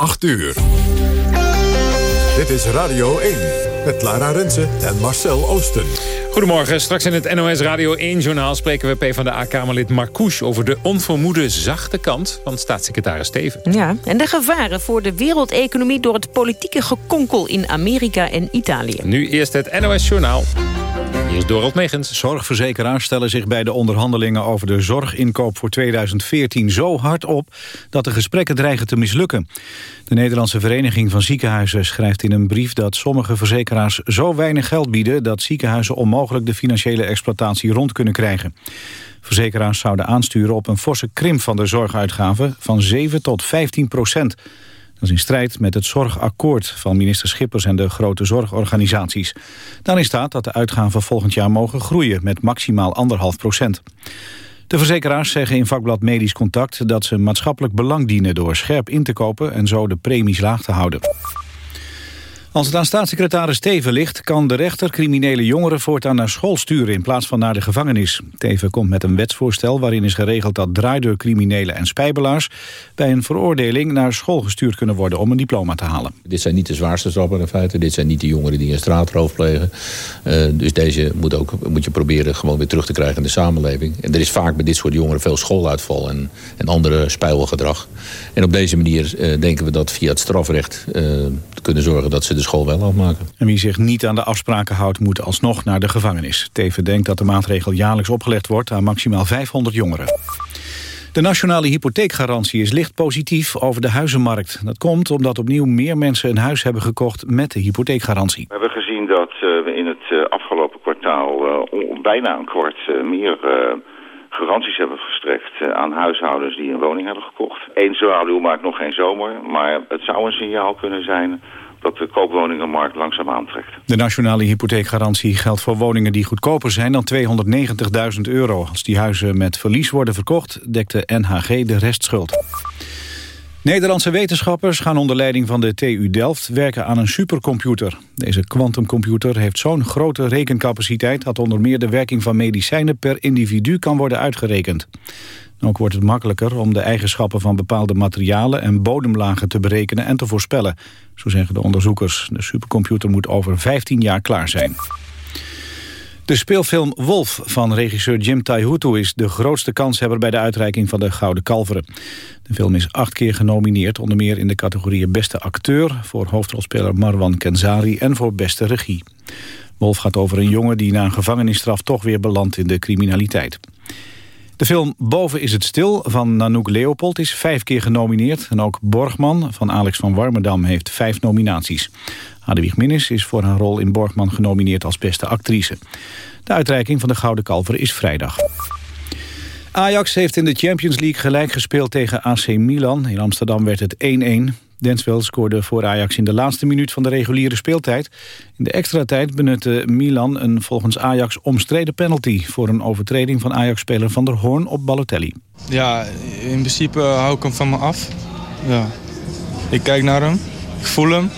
8 uur. Dit is Radio 1 met Lara Rensen en Marcel Oosten. Goedemorgen, straks in het NOS Radio 1-journaal spreken we PvdA-kamerlid Marcouch... over de onvermoede zachte kant van staatssecretaris Steven. Ja, en de gevaren voor de wereldeconomie... door het politieke gekonkel in Amerika en Italië. Nu eerst het NOS-journaal. Hier Megens. Zorgverzekeraars stellen zich bij de onderhandelingen over de zorginkoop voor 2014 zo hard op dat de gesprekken dreigen te mislukken. De Nederlandse Vereniging van Ziekenhuizen schrijft in een brief dat sommige verzekeraars zo weinig geld bieden dat ziekenhuizen onmogelijk de financiële exploitatie rond kunnen krijgen. Verzekeraars zouden aansturen op een forse krimp van de zorguitgaven van 7 tot 15 procent. Dat is in strijd met het zorgakkoord van minister Schippers en de grote zorgorganisaties. Daarin staat dat de uitgaven volgend jaar mogen groeien met maximaal anderhalf procent. De verzekeraars zeggen in vakblad Medisch Contact dat ze maatschappelijk belang dienen door scherp in te kopen en zo de premies laag te houden. Als het aan staatssecretaris Teven ligt... kan de rechter criminele jongeren voortaan naar school sturen... in plaats van naar de gevangenis. Teven komt met een wetsvoorstel waarin is geregeld... dat draaideurcriminelen en spijbelaars... bij een veroordeling naar school gestuurd kunnen worden... om een diploma te halen. Dit zijn niet de zwaarste stappen in feite. Dit zijn niet de jongeren die een straatroof plegen. Uh, dus deze moet, ook, moet je proberen gewoon weer terug te krijgen in de samenleving. En er is vaak bij dit soort jongeren veel schooluitval... en, en andere spijbelgedrag. En op deze manier uh, denken we dat via het strafrecht... Uh, te kunnen zorgen dat ze de school wel afmaken. En wie zich niet aan de afspraken houdt, moet alsnog naar de gevangenis. Teven denkt dat de maatregel jaarlijks opgelegd wordt aan maximaal 500 jongeren. De nationale hypotheekgarantie is licht positief over de huizenmarkt. Dat komt omdat opnieuw meer mensen een huis hebben gekocht met de hypotheekgarantie. We hebben gezien dat we in het afgelopen kwartaal bijna een kwart meer garanties hebben verstrekt aan huishoudens die een woning hebben gekocht. Eén zwaluw maakt nog geen zomer, maar het zou een signaal kunnen zijn dat de koopwoningenmarkt langzaam aantrekt. De nationale hypotheekgarantie geldt voor woningen die goedkoper zijn dan 290.000 euro. Als die huizen met verlies worden verkocht, dekt de NHG de restschuld. Nederlandse wetenschappers gaan onder leiding van de TU Delft werken aan een supercomputer. Deze quantumcomputer heeft zo'n grote rekencapaciteit dat onder meer de werking van medicijnen per individu kan worden uitgerekend. Ook wordt het makkelijker om de eigenschappen van bepaalde materialen en bodemlagen te berekenen en te voorspellen. Zo zeggen de onderzoekers. De supercomputer moet over 15 jaar klaar zijn. De speelfilm Wolf van regisseur Jim Taihutu is de grootste kanshebber bij de uitreiking van de Gouden Kalveren. De film is acht keer genomineerd, onder meer in de categorieën beste acteur, voor hoofdrolspeler Marwan Kenzari en voor beste regie. Wolf gaat over een jongen die na een gevangenisstraf toch weer belandt in de criminaliteit. De film Boven is het stil van Nanook Leopold is vijf keer genomineerd. En ook Borgman van Alex van Warmerdam heeft vijf nominaties. Hadewig Minnis is voor haar rol in Borgman genomineerd als beste actrice. De uitreiking van de Gouden Kalver is vrijdag. Ajax heeft in de Champions League gelijk gespeeld tegen AC Milan. In Amsterdam werd het 1-1. Denswell scoorde voor Ajax in de laatste minuut van de reguliere speeltijd. In de extra tijd benutte Milan een volgens Ajax omstreden penalty... voor een overtreding van Ajax-speler Van der Hoorn op Balotelli. Ja, in principe hou ik hem van me af. Ja. Ik kijk naar hem, ik voel hem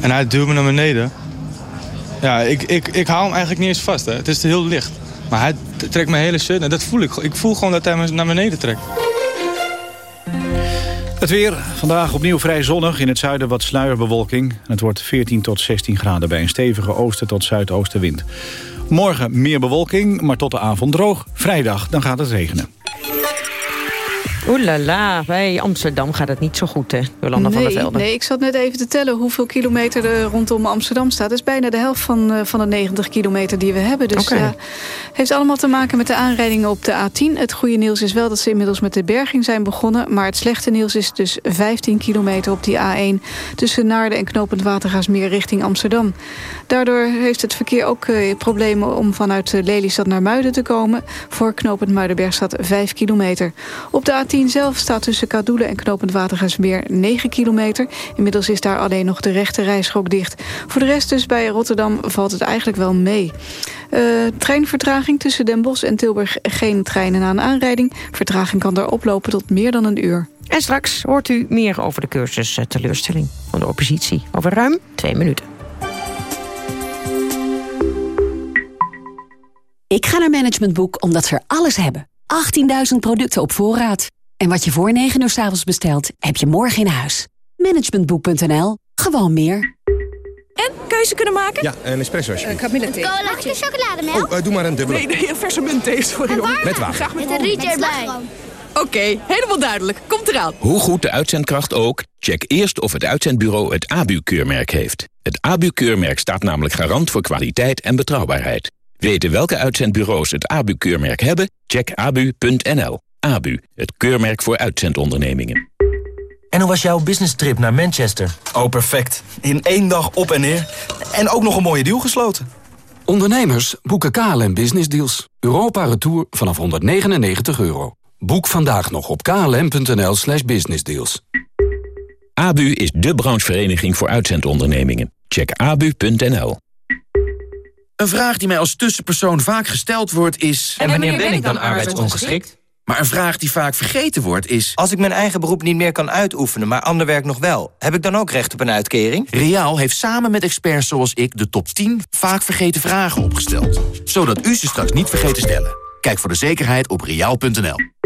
en hij duwt me naar beneden. Ja, ik, ik, ik hou hem eigenlijk niet eens vast. Hè. Het is heel licht. Maar hij trekt mijn hele shirt en dat voel ik. Ik voel gewoon dat hij me naar beneden trekt. Het weer, vandaag opnieuw vrij zonnig. In het zuiden wat sluierbewolking. Het wordt 14 tot 16 graden bij een stevige oosten tot zuidoostenwind. Morgen meer bewolking, maar tot de avond droog. Vrijdag, dan gaat het regenen. Oeh la la, bij Amsterdam gaat het niet zo goed, hè, Jolanda nee, van der Velde. Nee, ik zat net even te tellen hoeveel kilometer er rondom Amsterdam staat. Dat is bijna de helft van, uh, van de 90 kilometer die we hebben. Dus okay. heeft allemaal te maken met de aanrijdingen op de A10. Het goede nieuws is wel dat ze inmiddels met de berging zijn begonnen. Maar het slechte nieuws is dus 15 kilometer op die A1... tussen Naarden en Knopend Watergaasmeer richting Amsterdam. Daardoor heeft het verkeer ook uh, problemen om vanuit Lelystad naar Muiden te komen. Voor Knopend Muidenberg staat 5 kilometer. Op de A10 A10 zelf staat tussen Kadoelen en Knopend Watergasmeer 9 kilometer. Inmiddels is daar alleen nog de rechte rijstrook dicht. Voor de rest dus bij Rotterdam valt het eigenlijk wel mee. Uh, treinvertraging tussen Den Bosch en Tilburg geen treinen na een aanrijding. Vertraging kan daar oplopen tot meer dan een uur. En straks hoort u meer over de cursus teleurstelling van de oppositie. Over ruim twee minuten. Ik ga naar Management Boek omdat ze er alles hebben. 18.000 producten op voorraad. En wat je voor 9 uur 's avonds bestelt, heb je morgen in huis. Managementboek.nl. Gewoon meer. En keuze kunnen maken? Ja, een espresso alsjeblieft. Uh, kamillethee. Mag ik chocolademel? Oh, uh, doe maar een dubbele. Nee, nee, een verse muntthee, sorry hoor. Met water. Graag met, met een rietje erbij. Oké, okay, helemaal duidelijk. Komt eraan. Hoe goed de uitzendkracht ook, check eerst of het uitzendbureau het ABU-keurmerk heeft. Het ABU-keurmerk staat namelijk garant voor kwaliteit en betrouwbaarheid. Weten welke uitzendbureaus het ABU-keurmerk hebben? Check abu.nl. ABU, het keurmerk voor uitzendondernemingen. En hoe was jouw business trip naar Manchester? Oh, perfect. In één dag op en neer. En ook nog een mooie deal gesloten. Ondernemers boeken KLM Business Deals. Europa Retour vanaf 199 euro. Boek vandaag nog op klm.nl slash businessdeals. ABU is de branchevereniging voor uitzendondernemingen. Check abu.nl. Een vraag die mij als tussenpersoon vaak gesteld wordt is... En wanneer ben ik dan arbeidsongeschikt? Maar een vraag die vaak vergeten wordt is... Als ik mijn eigen beroep niet meer kan uitoefenen, maar ander werk nog wel... heb ik dan ook recht op een uitkering? Riaal heeft samen met experts zoals ik de top 10 vaak vergeten vragen opgesteld. Zodat u ze straks niet vergeet te stellen. Kijk voor de zekerheid op riaal.nl.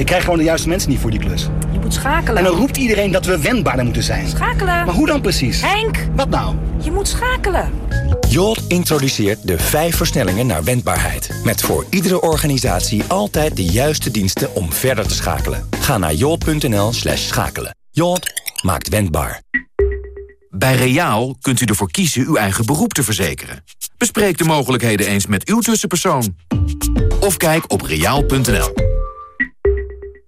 Ik krijg gewoon de juiste mensen niet voor die klus. Je moet schakelen. En dan roept iedereen dat we wendbaarder moeten zijn. Schakelen. Maar hoe dan precies? Henk! Wat nou? Je moet schakelen. Jolt introduceert de vijf versnellingen naar wendbaarheid. Met voor iedere organisatie altijd de juiste diensten om verder te schakelen. Ga naar jolt.nl slash schakelen. Jolt maakt wendbaar. Bij Reaal kunt u ervoor kiezen uw eigen beroep te verzekeren. Bespreek de mogelijkheden eens met uw tussenpersoon. Of kijk op reaal.nl.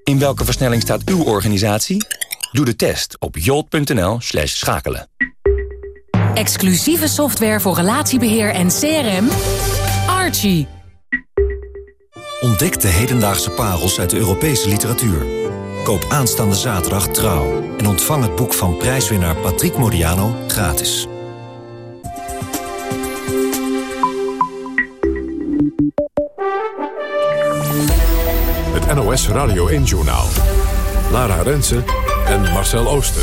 In welke versnelling staat uw organisatie? Doe de test op jolt.nl slash schakelen. Exclusieve software voor relatiebeheer en CRM. Archie. Ontdek de hedendaagse parels uit de Europese literatuur. Koop aanstaande zaterdag Trouw. En ontvang het boek van prijswinnaar Patrick Modiano gratis. NOS Radio 1-journaal. Lara Rensen en Marcel Ooster.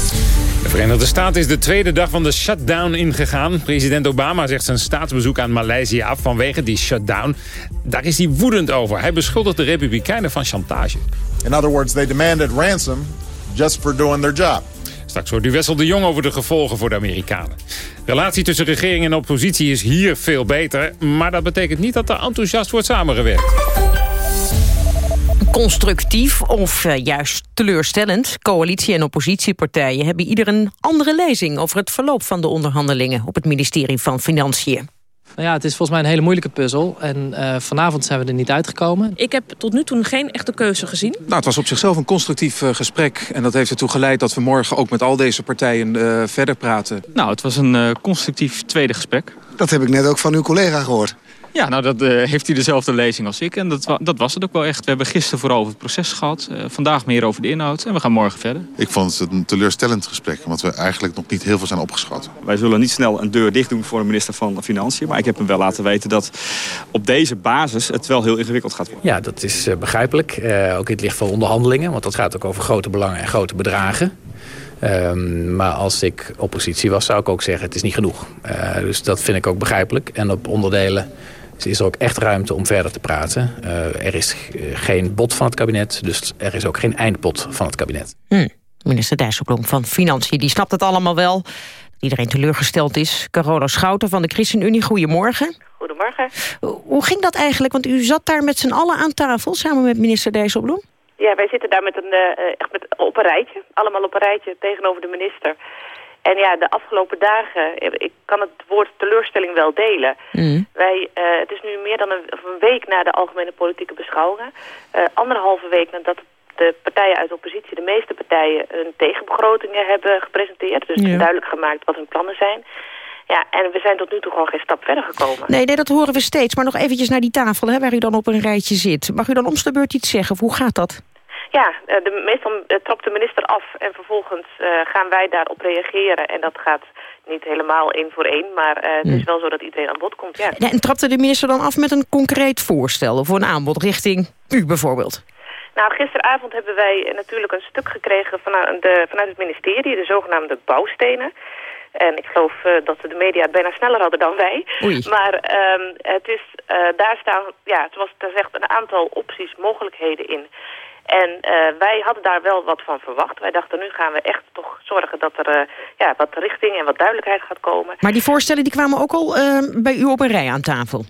De Verenigde Staten is de tweede dag van de shutdown ingegaan. President Obama zegt zijn staatsbezoek aan Maleisië af vanwege die shutdown. Daar is hij woedend over. Hij beschuldigt de Republikeinen van chantage. In other words, they demanded ransom just for doing their job. Straks hoort u Wessel de Jong over de gevolgen voor de Amerikanen. Relatie tussen regering en oppositie is hier veel beter. Maar dat betekent niet dat er enthousiast wordt samengewerkt constructief of uh, juist teleurstellend. Coalitie- en oppositiepartijen hebben ieder een andere lezing... over het verloop van de onderhandelingen op het ministerie van Financiën. Nou ja, het is volgens mij een hele moeilijke puzzel. En uh, vanavond zijn we er niet uitgekomen. Ik heb tot nu toe geen echte keuze gezien. Nou, het was op zichzelf een constructief uh, gesprek. En dat heeft ertoe geleid dat we morgen ook met al deze partijen uh, verder praten. Nou, het was een constructief tweede gesprek. Dat heb ik net ook van uw collega gehoord. Ja, nou dat uh, heeft hij dezelfde lezing als ik. En dat, dat was het ook wel echt. We hebben gisteren vooral over het proces gehad. Uh, vandaag meer over de inhoud. En we gaan morgen verder. Ik vond het een teleurstellend gesprek. Want we eigenlijk nog niet heel veel zijn opgeschoten. Wij zullen niet snel een deur dicht doen voor de minister van Financiën. Maar ik heb hem wel laten weten dat op deze basis het wel heel ingewikkeld gaat worden. Ja, dat is uh, begrijpelijk. ook in het licht van onderhandelingen. Want dat gaat ook over grote belangen en grote bedragen. Um, maar als ik oppositie was, zou ik ook zeggen, het is niet genoeg. Uh, dus dat vind ik ook begrijpelijk. En op onderdelen is er ook echt ruimte om verder te praten. Uh, er is geen bod van het kabinet, dus er is ook geen eindbod van het kabinet. Hm. Minister Dijsselbloem van Financiën, die snapt het allemaal wel. Iedereen teleurgesteld is. Carola Schouten van de ChristenUnie, goedemorgen. Goedemorgen. Hoe ging dat eigenlijk? Want u zat daar met z'n allen aan tafel, samen met minister Dijsselbloem. Ja, wij zitten daar met een, uh, echt met, op een rijtje. Allemaal op een rijtje tegenover de minister. En ja, de afgelopen dagen, ik kan het woord teleurstelling wel delen. Mm. Wij, uh, het is nu meer dan een, een, week na de algemene politieke beschouwingen. Uh, anderhalve week nadat de partijen uit de oppositie, de meeste partijen, hun tegenbegrotingen hebben gepresenteerd. Dus Ja. duidelijk gemaakt wat hun plannen zijn. Ja, en we zijn tot nu toe gewoon geen stap verder gekomen. Nee, nee, dat horen we steeds. Maar nog eventjes naar die tafel, hè, waar u dan op een rijtje zit. Mag u dan om de beurt iets zeggen? Of hoe gaat dat? Ja, eh, de, meestal eh, trapt de minister af en vervolgens eh, gaan wij daarop reageren. En dat gaat niet helemaal één voor één, maar het Hmm. is wel zo dat iedereen aan bod komt, ja. En trapte de minister dan af met een concreet voorstel... of een aanbod richting u bijvoorbeeld? Nou, gisteravond hebben wij natuurlijk een stuk gekregen vanuit, de, vanuit het ministerie, de zogenaamde bouwstenen. En ik geloof eh, dat de media het bijna sneller hadden dan wij. Oei. Maar ehm, het is, daar staan, ja, zoals het zegt, een aantal opties, mogelijkheden in. En uh, wij hadden daar wel wat van verwacht. Wij dachten, nu gaan we echt toch zorgen dat er uh, ja, wat richting en wat duidelijkheid gaat komen. Maar die voorstellen die kwamen ook al uh, bij u op een rij aan tafel?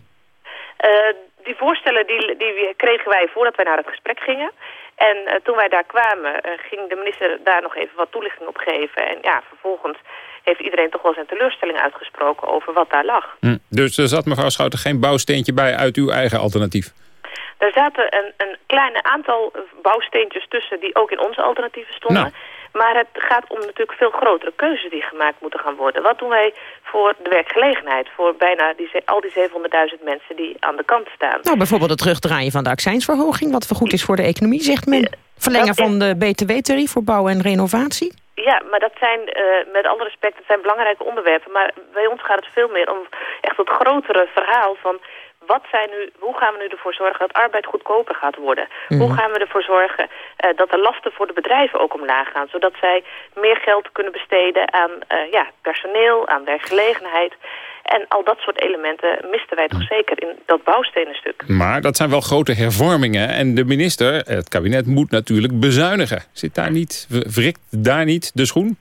die voorstellen die, die kregen wij voordat wij naar het gesprek gingen. En toen wij daar kwamen, ging de minister daar nog even wat toelichting op geven. En ja, vervolgens heeft iedereen toch wel zijn teleurstelling uitgesproken over wat daar lag. Hm. Dus er zat mevrouw Schouten geen bouwsteentje bij uit uw eigen alternatief? Er zaten een, een kleine aantal bouwsteentjes tussen die ook in onze alternatieven stonden. Nou. Maar het gaat om natuurlijk veel grotere keuzes die gemaakt moeten gaan worden. Wat doen wij voor de werkgelegenheid? Voor bijna die, al die 700.000 mensen die aan de kant staan. Nou, bijvoorbeeld het terugdraaien van de accijnsverhoging. Wat goed is voor de economie, zegt men. Verlengen van de btw-tarief voor bouw en renovatie. Ja, maar dat zijn, uh, met alle respect, dat zijn belangrijke onderwerpen. Maar bij ons gaat het veel meer om echt het grotere verhaal van wat zijn nu, hoe gaan we nu ervoor zorgen dat arbeid goedkoper gaat worden? Mhm. Hoe gaan we ervoor zorgen uh, dat de lasten voor de bedrijven ook omlaag gaan? Zodat zij meer geld kunnen besteden aan uh, ja, personeel, aan werkgelegenheid. En al dat soort elementen misten wij toch zeker in dat bouwstenenstuk. Maar dat zijn wel grote hervormingen. En de minister, het kabinet, moet natuurlijk bezuinigen. Zit daar niet, wrikt daar niet de schoen?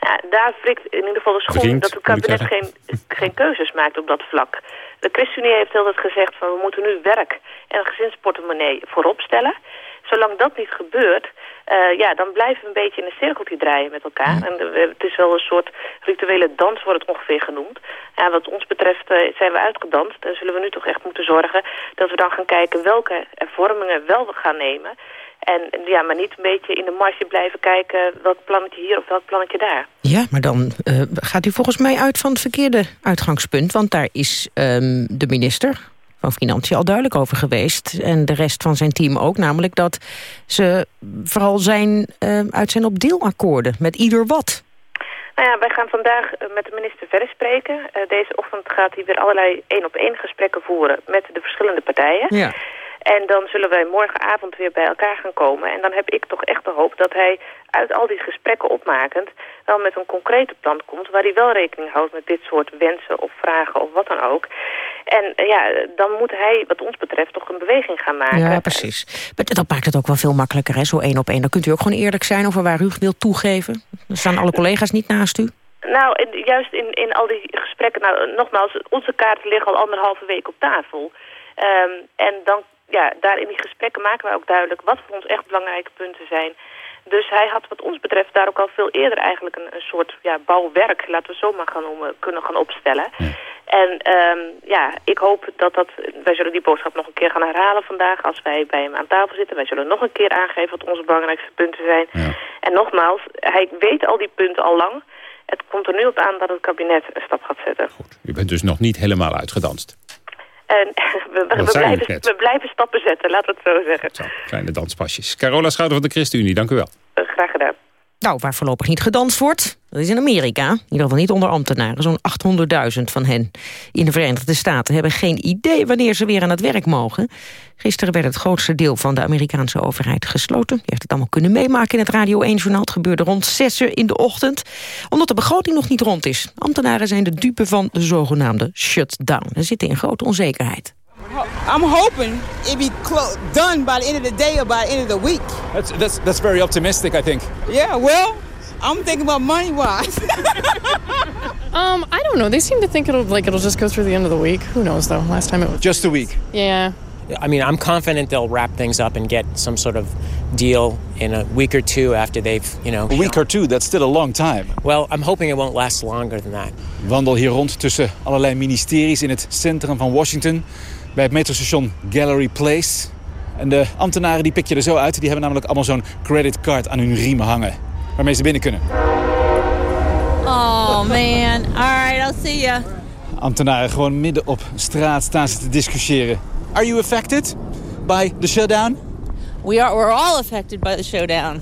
Ja, daar wrikt in ieder geval de schoen dat het kabinet geen, geen keuzes maakt op dat vlak. De ChristenUnie heeft altijd gezegd van we moeten nu werk en een gezinsportemonnee voorop stellen. Zolang dat niet gebeurt, uh, ja, dan blijven we een beetje in een cirkeltje draaien met elkaar. En uh, het is wel een soort rituele dans wordt het ongeveer genoemd. Ja, wat ons betreft uh, zijn we uitgedanst en zullen we nu toch echt moeten zorgen dat we dan gaan kijken welke hervormingen wel we gaan nemen. En ja, maar niet een beetje in de marge blijven kijken welk plannetje hier of welk plannetje daar. Ja, maar dan uh, gaat u volgens mij uit van het verkeerde uitgangspunt. Want daar is um, de minister van Financiën al duidelijk over geweest. En de rest van zijn team ook. Namelijk dat ze vooral zijn uh, uit zijn op deelakkoorden. Met ieder wat. Nou ja, wij gaan vandaag met de minister verder spreken. Uh, deze ochtend gaat hij weer allerlei één-op-één gesprekken voeren met de verschillende partijen. Ja. En dan zullen wij morgenavond weer bij elkaar gaan komen. En dan heb ik toch echt de hoop dat hij uit al die gesprekken opmakend... wel met een concrete plan komt waar hij wel rekening houdt met dit soort wensen of vragen of wat dan ook. En ja, dan moet hij wat ons betreft toch een beweging gaan maken. Ja, precies. Maar dat maakt het ook wel veel makkelijker, hè, zo één op één. Dan kunt u ook gewoon eerlijk zijn over waar u wilt toegeven. Dan staan alle collega's niet naast u. Nou, juist in, in al die gesprekken, nou, nogmaals, onze kaarten liggen al anderhalve week op tafel. Um, en dan ja, daar in die gesprekken maken wij ook duidelijk wat voor ons echt belangrijke punten zijn. Dus hij had wat ons betreft daar ook al veel eerder eigenlijk een, een soort ja, bouwwerk, laten we zo maar gaan noemen, kunnen gaan opstellen. En um, ja, ik hoop dat dat, wij zullen die boodschap nog een keer gaan herhalen vandaag als wij bij hem aan tafel zitten. Wij zullen nog een keer aangeven wat onze belangrijkste punten zijn. Ja. En nogmaals, hij weet al die punten al lang. Het komt er nu op aan dat het kabinet een stap gaat zetten. U bent dus nog niet helemaal uitgedanst. En we, we, u blijven, we blijven stappen zetten, laten we het zo zeggen. Zo, kleine danspasjes. Carola Schouder van de ChristenUnie, dank u wel. Uh, graag gedaan. Nou, waar voorlopig niet gedanst wordt, dat is in Amerika. In ieder geval niet onder ambtenaren. Zo'n 800.000 van hen in de Verenigde Staten hebben geen idee wanneer ze weer aan het werk mogen. Gisteren werd het grootste deel van de Amerikaanse overheid gesloten. Je heeft het allemaal kunnen meemaken in het Radio 1-journaal. Het gebeurde rond 6 uur in de ochtend, omdat de begroting nog niet rond is. Ambtenaren zijn de dupe van de zogenaamde shutdown. Ze zitten in grote onzekerheid. I'm hoping it be clo- done by the end of the day or by the end of the week. That's, that's, that's very optimistic, I think. Yeah, well, I'm thinking about money wise. Um, I don't know. They seem to think it'll like it'll just go through the end of the week. Who knows though? Last time it was Just a week. Yeah. I mean, I'm confident they'll wrap things up and get some sort of deal in a week or two after they've, you know. A week or two, that's still a long time. Well, I'm hoping it won't last longer than that. Wandel hier rond tussen allerlei ministeries in het centrum van Washington. Bij het metrostation Gallery Place. En de ambtenaren die pik je er zo uit. Die hebben namelijk allemaal zo'n creditcard aan hun riem hangen. Waarmee ze binnen kunnen. Oh man. All right, I'll see ya. Ambtenaren gewoon midden op straat staan ze te discussiëren. Are you affected by the shutdown? We are we're all affected by the showdown.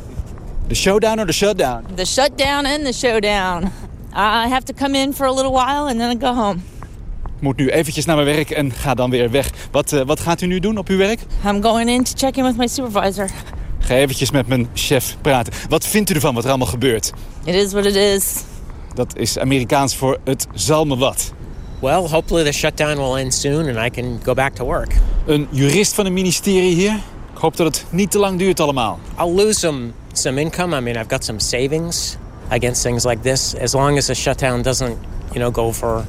The showdown or the shutdown? The shutdown and the showdown. I have to come in for a little while and then I go home. Ik moet nu eventjes naar mijn werk en ga dan weer weg. Wat, eh, wat gaat u nu doen op uw werk? I'm going in to check in with my supervisor. Ga eventjes met mijn chef praten. Wat vindt u ervan wat er allemaal gebeurt? It is what it is. Dat is Amerikaans voor het zal me wat. Well, hopefully the shutdown will end soon and I can go back to work. Een jurist van een ministerie hier. Ik hoop dat het niet te lang duurt allemaal. I'll lose some, some income. I mean, I've got some savings against things like this. As long as the shutdown doesn't, you know, go for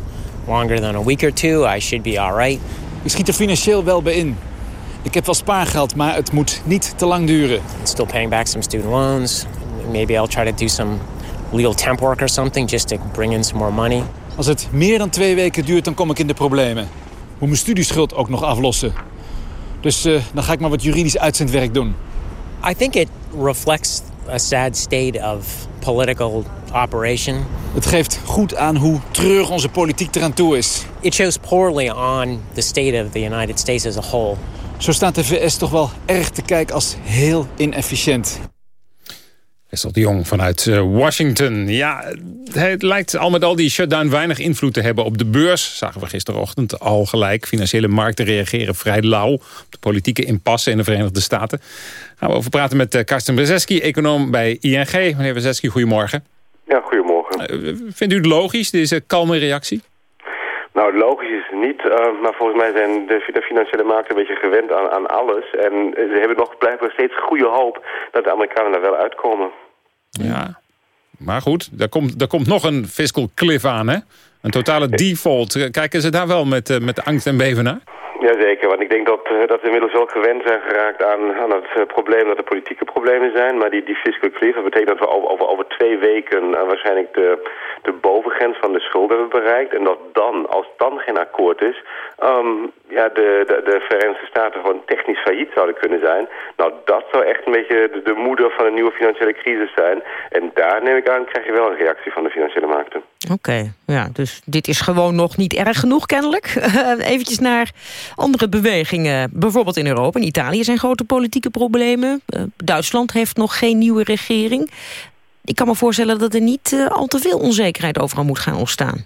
longer than a week or two, I should be all right. Ik schiet er financieel wel bij in. Ik heb wel spaargeld, maar het moet niet te lang duren. Still paying back some student loans. Maybe I'll try to do some legal temp work or something just to bring in some more money. Als het meer dan twee weken duurt, dan kom ik in de problemen. Moet mijn studieschuld ook nog aflossen. Dus uh, dan ga ik maar wat juridisch uitzendwerk doen. I think it reflects a sad state of political operation. Het geeft goed aan hoe treurig onze politiek eraan toe is. It shows poorly on the state of the United States as a whole. Zo staat de VS toch wel erg te kijken als heel inefficiënt. Wessel de Jong vanuit eh, Washington. Ja, het lijkt al met al die shutdown weinig invloed te hebben op de beurs. Zagen we gisterochtend al gelijk. Financiële markten reageren vrij lauw op de politieke impasse in de Verenigde Staten. Gaan we over praten met eh, Karsten Brzeski, econoom bij ING. Meneer Brzeski, goedemorgen. Ja, goedemorgen. Uh, vindt u het logisch, deze kalme reactie? Nou, logisch is het niet, uh, maar volgens mij zijn de, financiële markten een beetje gewend aan, aan alles. En ze hebben nog blijkbaar steeds goede hoop dat de Amerikanen er wel uitkomen. Ja, maar goed, daar komt, daar komt nog een fiscal cliff aan, hè? Een totale default. Kijken ze daar wel met, uh, met angst en beven naar? Jazeker, want ik denk dat, uh, dat we inmiddels wel gewend zijn geraakt aan, aan het uh, probleem dat er politieke problemen zijn. Maar die, die fiscal cliff, dat betekent dat we over, over, over twee weken uh, waarschijnlijk de, de bovengrens van de schulden hebben bereikt. En dat dan, als dan geen akkoord is, um, ja, de, de, de Verenigde Staten gewoon technisch failliet zouden kunnen zijn. Nou, dat zou echt een beetje de, de moeder van een nieuwe financiële crisis zijn. En daar neem ik aan, krijg je wel een reactie van de financiële markten. Oké, ja, dus dit is gewoon nog niet erg genoeg kennelijk. Eventjes naar andere bewegingen. Bijvoorbeeld in Europa. In Italië zijn grote politieke problemen. Uh, Duitsland heeft nog geen nieuwe regering. Ik kan me voorstellen dat er niet uh, al te veel onzekerheid overal moet gaan ontstaan.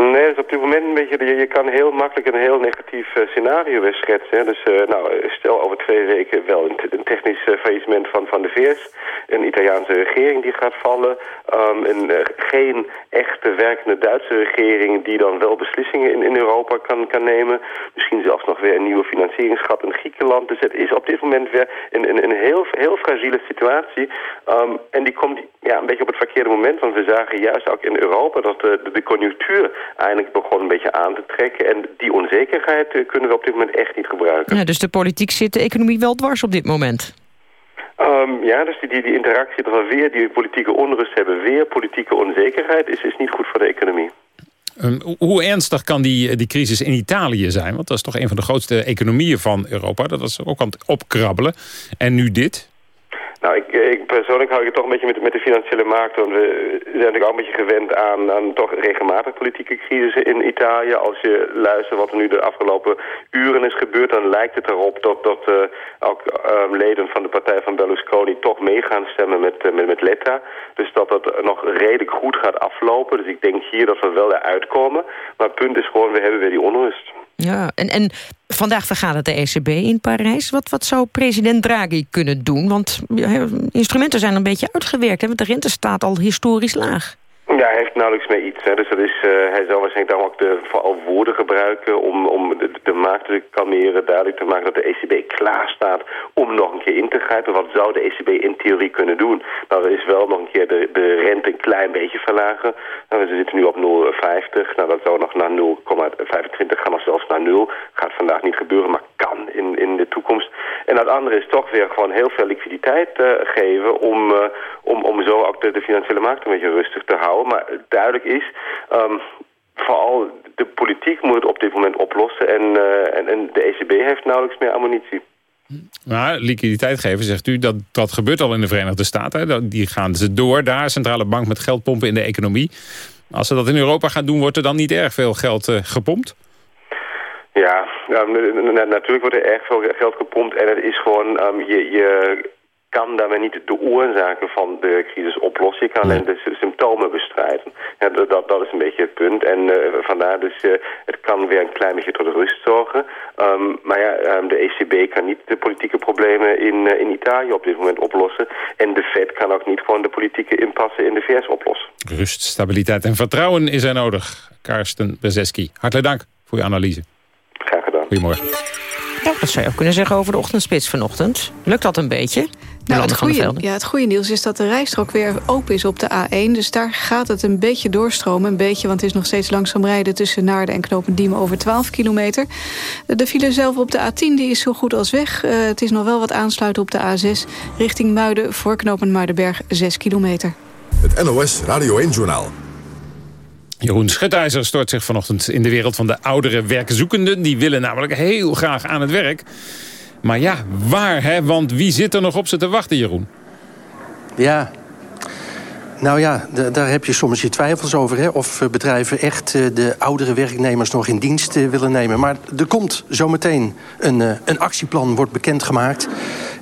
Nee, dus op dit moment een beetje, je, kan heel makkelijk een heel negatief uh, scenario schetsen. Dus uh, nou, stel over twee weken wel een, technisch uh, faillissement van, van de VS. Een Italiaanse regering die gaat vallen. Um, een, geen echte werkende Duitse regering die dan wel beslissingen in, in Europa kan, kan nemen. Misschien zelfs nog weer een nieuwe financieringsgat in Griekenland. Dus het is op dit moment weer een, een, een heel, heel fragiele situatie. Um, en die komt ja, een beetje op het verkeerde moment. Want we zagen juist ook in Europa dat de, de, de conjunctuur eindelijk begon een beetje aan te trekken. En die onzekerheid uh, kunnen we op dit moment echt niet gebruiken. Ja, dus de politiek zit de economie wel dwars op dit moment? Um, ja, dus die, die, die interactie dat we weer die politieke onrust hebben, weer politieke onzekerheid, is, is niet goed voor de economie. Um, hoe ernstig kan die, die crisis in Italië zijn? Want dat is toch een van de grootste economieën van Europa. Dat is ook aan het opkrabbelen. En nu dit? Nou, ik, ik, persoonlijk hou ik het toch een beetje met, met de financiële markten. Want we zijn natuurlijk ook een beetje gewend aan, aan toch regelmatig politieke crisissen in Italië. Als je luistert wat er nu de afgelopen uren is gebeurd, dan lijkt het erop dat, dat uh, ook uh, leden van de partij van Berlusconi toch mee gaan stemmen met, uh, met, met Letta. Dus dat dat nog redelijk goed gaat aflopen. Dus ik denk hier dat we wel eruit komen. Maar het punt is gewoon, we hebben weer die onrust. Ja, en, en vandaag vergadert de ECB in Parijs. Wat, wat zou president Draghi kunnen doen? Want ja, instrumenten zijn een beetje uitgewerkt. Hè? Want de rente staat al historisch laag. Ja, hij heeft nauwelijks meer iets. Hè. Dus dat is, uh, hij zal waarschijnlijk daarom ook de, vooral woorden gebruiken om, om de, de markt te kalmeren. Duidelijk te maken dat de ECB klaar staat om nog een keer in te grijpen. Wat zou de ECB in theorie kunnen doen? Nou, dat is wel nog een keer de, de rente een klein beetje verlagen. Nou, we zitten nu op 0,50. Nou, dat zou nog naar 0,25 gaan of zelfs naar 0. Gaat vandaag niet gebeuren, maar kan in, in de toekomst. En het andere is toch weer gewoon heel veel liquiditeit uh, geven om, uh, om, om zo ook de, financiële markt een beetje rustig te houden. Maar duidelijk is, um, vooral de politiek moet het op dit moment oplossen. En, uh, en, en de ECB heeft nauwelijks meer ammunitie. Maar liquiditeit geven, zegt u, dat, dat gebeurt al in de Verenigde Staten. Die gaan ze door daar, centrale bank met geld pompen in de economie. Als ze dat in Europa gaan doen, wordt er dan niet erg veel geld gepompt? Ja, nou, natuurlijk wordt er erg veel geld gepompt. En het is gewoon, um, je, je kan daarmee niet de oorzaken van de crisis oplossen. Je kan alleen de symptomen bestrijden. Ja, dat, dat is een beetje het punt. En uh, vandaar dus, uh, het kan weer een klein beetje tot rust zorgen. Um, maar ja, um, de ECB kan niet de politieke problemen in, uh, in Italië op dit moment oplossen. En de Fed kan ook niet gewoon de politieke impasse in de VS oplossen. Rust, stabiliteit en vertrouwen is er nodig. Karsten Bezeski, hartelijk dank voor je analyse. Goedemorgen. Dag. Dat zou je ook kunnen zeggen over de ochtendspits vanochtend. Lukt dat een beetje? Nou, het, goede, ja, het goede nieuws is dat de rijstrook weer open is op de A1. Dus daar gaat het een beetje doorstromen. Een beetje, want het is nog steeds langzaam rijden... tussen Naarden en Knopendiemen over 12 kilometer. De file zelf op de A10 die is zo goed als weg. Uh, het is nog wel wat aansluiten op de A6. Richting Muiden voor Knopen Muidenberg 6 kilometer. Het NOS Radio 1-journaal. Jeroen Schutijzer stort zich vanochtend in de wereld van de oudere werkzoekenden. Die willen namelijk heel graag aan het werk. Maar ja, waar hè? Want wie zit er nog op ze te wachten, Jeroen? Ja, nou ja, daar heb je soms je twijfels over. Hè? Of bedrijven echt eh, de oudere werknemers nog in dienst eh, willen nemen. Maar er komt zometeen een, eh, een actieplan, wordt bekendgemaakt.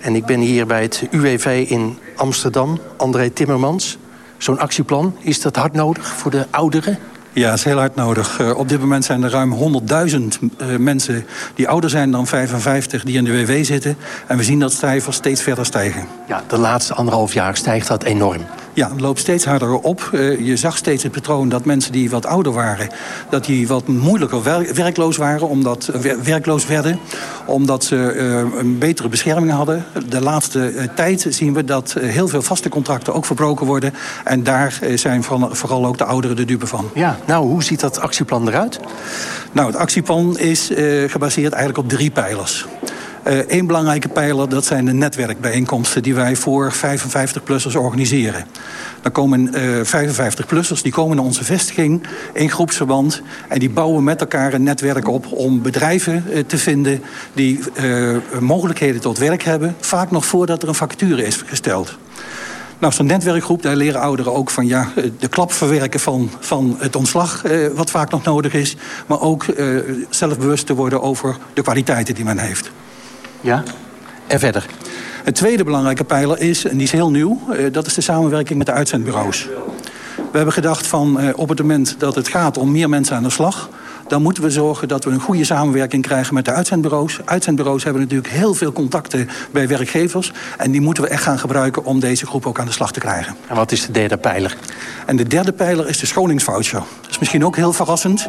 En ik ben hier bij het UWV in Amsterdam, André Timmermans. Zo'n actieplan, is dat hard nodig voor de ouderen? Ja, dat is heel hard nodig. Uh, op dit moment zijn er ruim 100.000 uh, mensen die ouder zijn dan 55 die in de WW zitten. En we zien dat cijfer steeds verder stijgen. Ja, de laatste anderhalf jaar stijgt dat enorm. Ja, het loopt steeds harder op. Uh, je zag steeds het patroon dat mensen die wat ouder waren... dat die wat moeilijker wer werkloos waren, omdat wer werkloos werden... omdat ze uh, een betere bescherming hadden. De laatste uh, tijd zien we dat heel veel vaste contracten ook verbroken worden. En daar zijn vooral, vooral ook de ouderen de dupe van. Ja, nou, hoe ziet dat actieplan eruit? Nou, het actieplan is gebaseerd eigenlijk op drie pijlers. Eén uh, belangrijke pijler, dat zijn de netwerkbijeenkomsten... die wij voor 55-plussers organiseren. Dan komen uh, 55-plussers, die komen naar onze vestiging in groepsverband... en die bouwen met elkaar een netwerk op om bedrijven uh, te vinden... die mogelijkheden tot werk hebben, vaak nog voordat er een vacature is gesteld. Nou, zo'n netwerkgroep, daar leren ouderen ook van ja, de klap verwerken van, van het ontslag, eh, wat vaak nog nodig is. Maar ook eh, zelfbewust te worden over de kwaliteiten die men heeft. Ja, en verder? Het tweede belangrijke pijler is, en die is heel nieuw... Uh, dat is de samenwerking met de uitzendbureaus. We hebben gedacht van uh, op het moment dat het gaat om meer mensen aan de slag... dan moeten we zorgen dat we een goede samenwerking krijgen met de uitzendbureaus. Uitzendbureaus hebben natuurlijk heel veel contacten bij werkgevers... en die moeten we echt gaan gebruiken om deze groep ook aan de slag te krijgen. En wat is de derde pijler? En de derde pijler is de scholingsvoucher. Dat is misschien ook heel verrassend.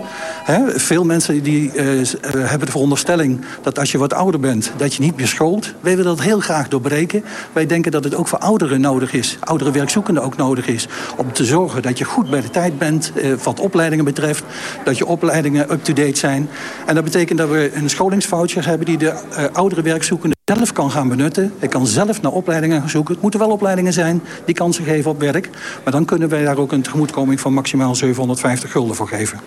Veel mensen die, uh, hebben de veronderstelling dat als je wat ouder bent... dat je niet meer schoolt. Wij willen dat heel graag doorbreken. Wij denken dat het ook voor ouderen nodig is, oudere werkzoekenden ook nodig is... om te zorgen dat je goed bij de tijd bent uh, wat opleidingen betreft. Dat je opleidingen up-to-date zijn. En dat betekent dat we een scholingsvoucher hebben... die de uh, oudere werkzoekenden zelf kan gaan benutten. Hij kan zelf naar opleidingen gaan zoeken. Het moeten wel opleidingen zijn die kansen geven op werk. Maar dan kunnen wij daar ook een tegemoetkoming van maximaal 750 gulden voor geven.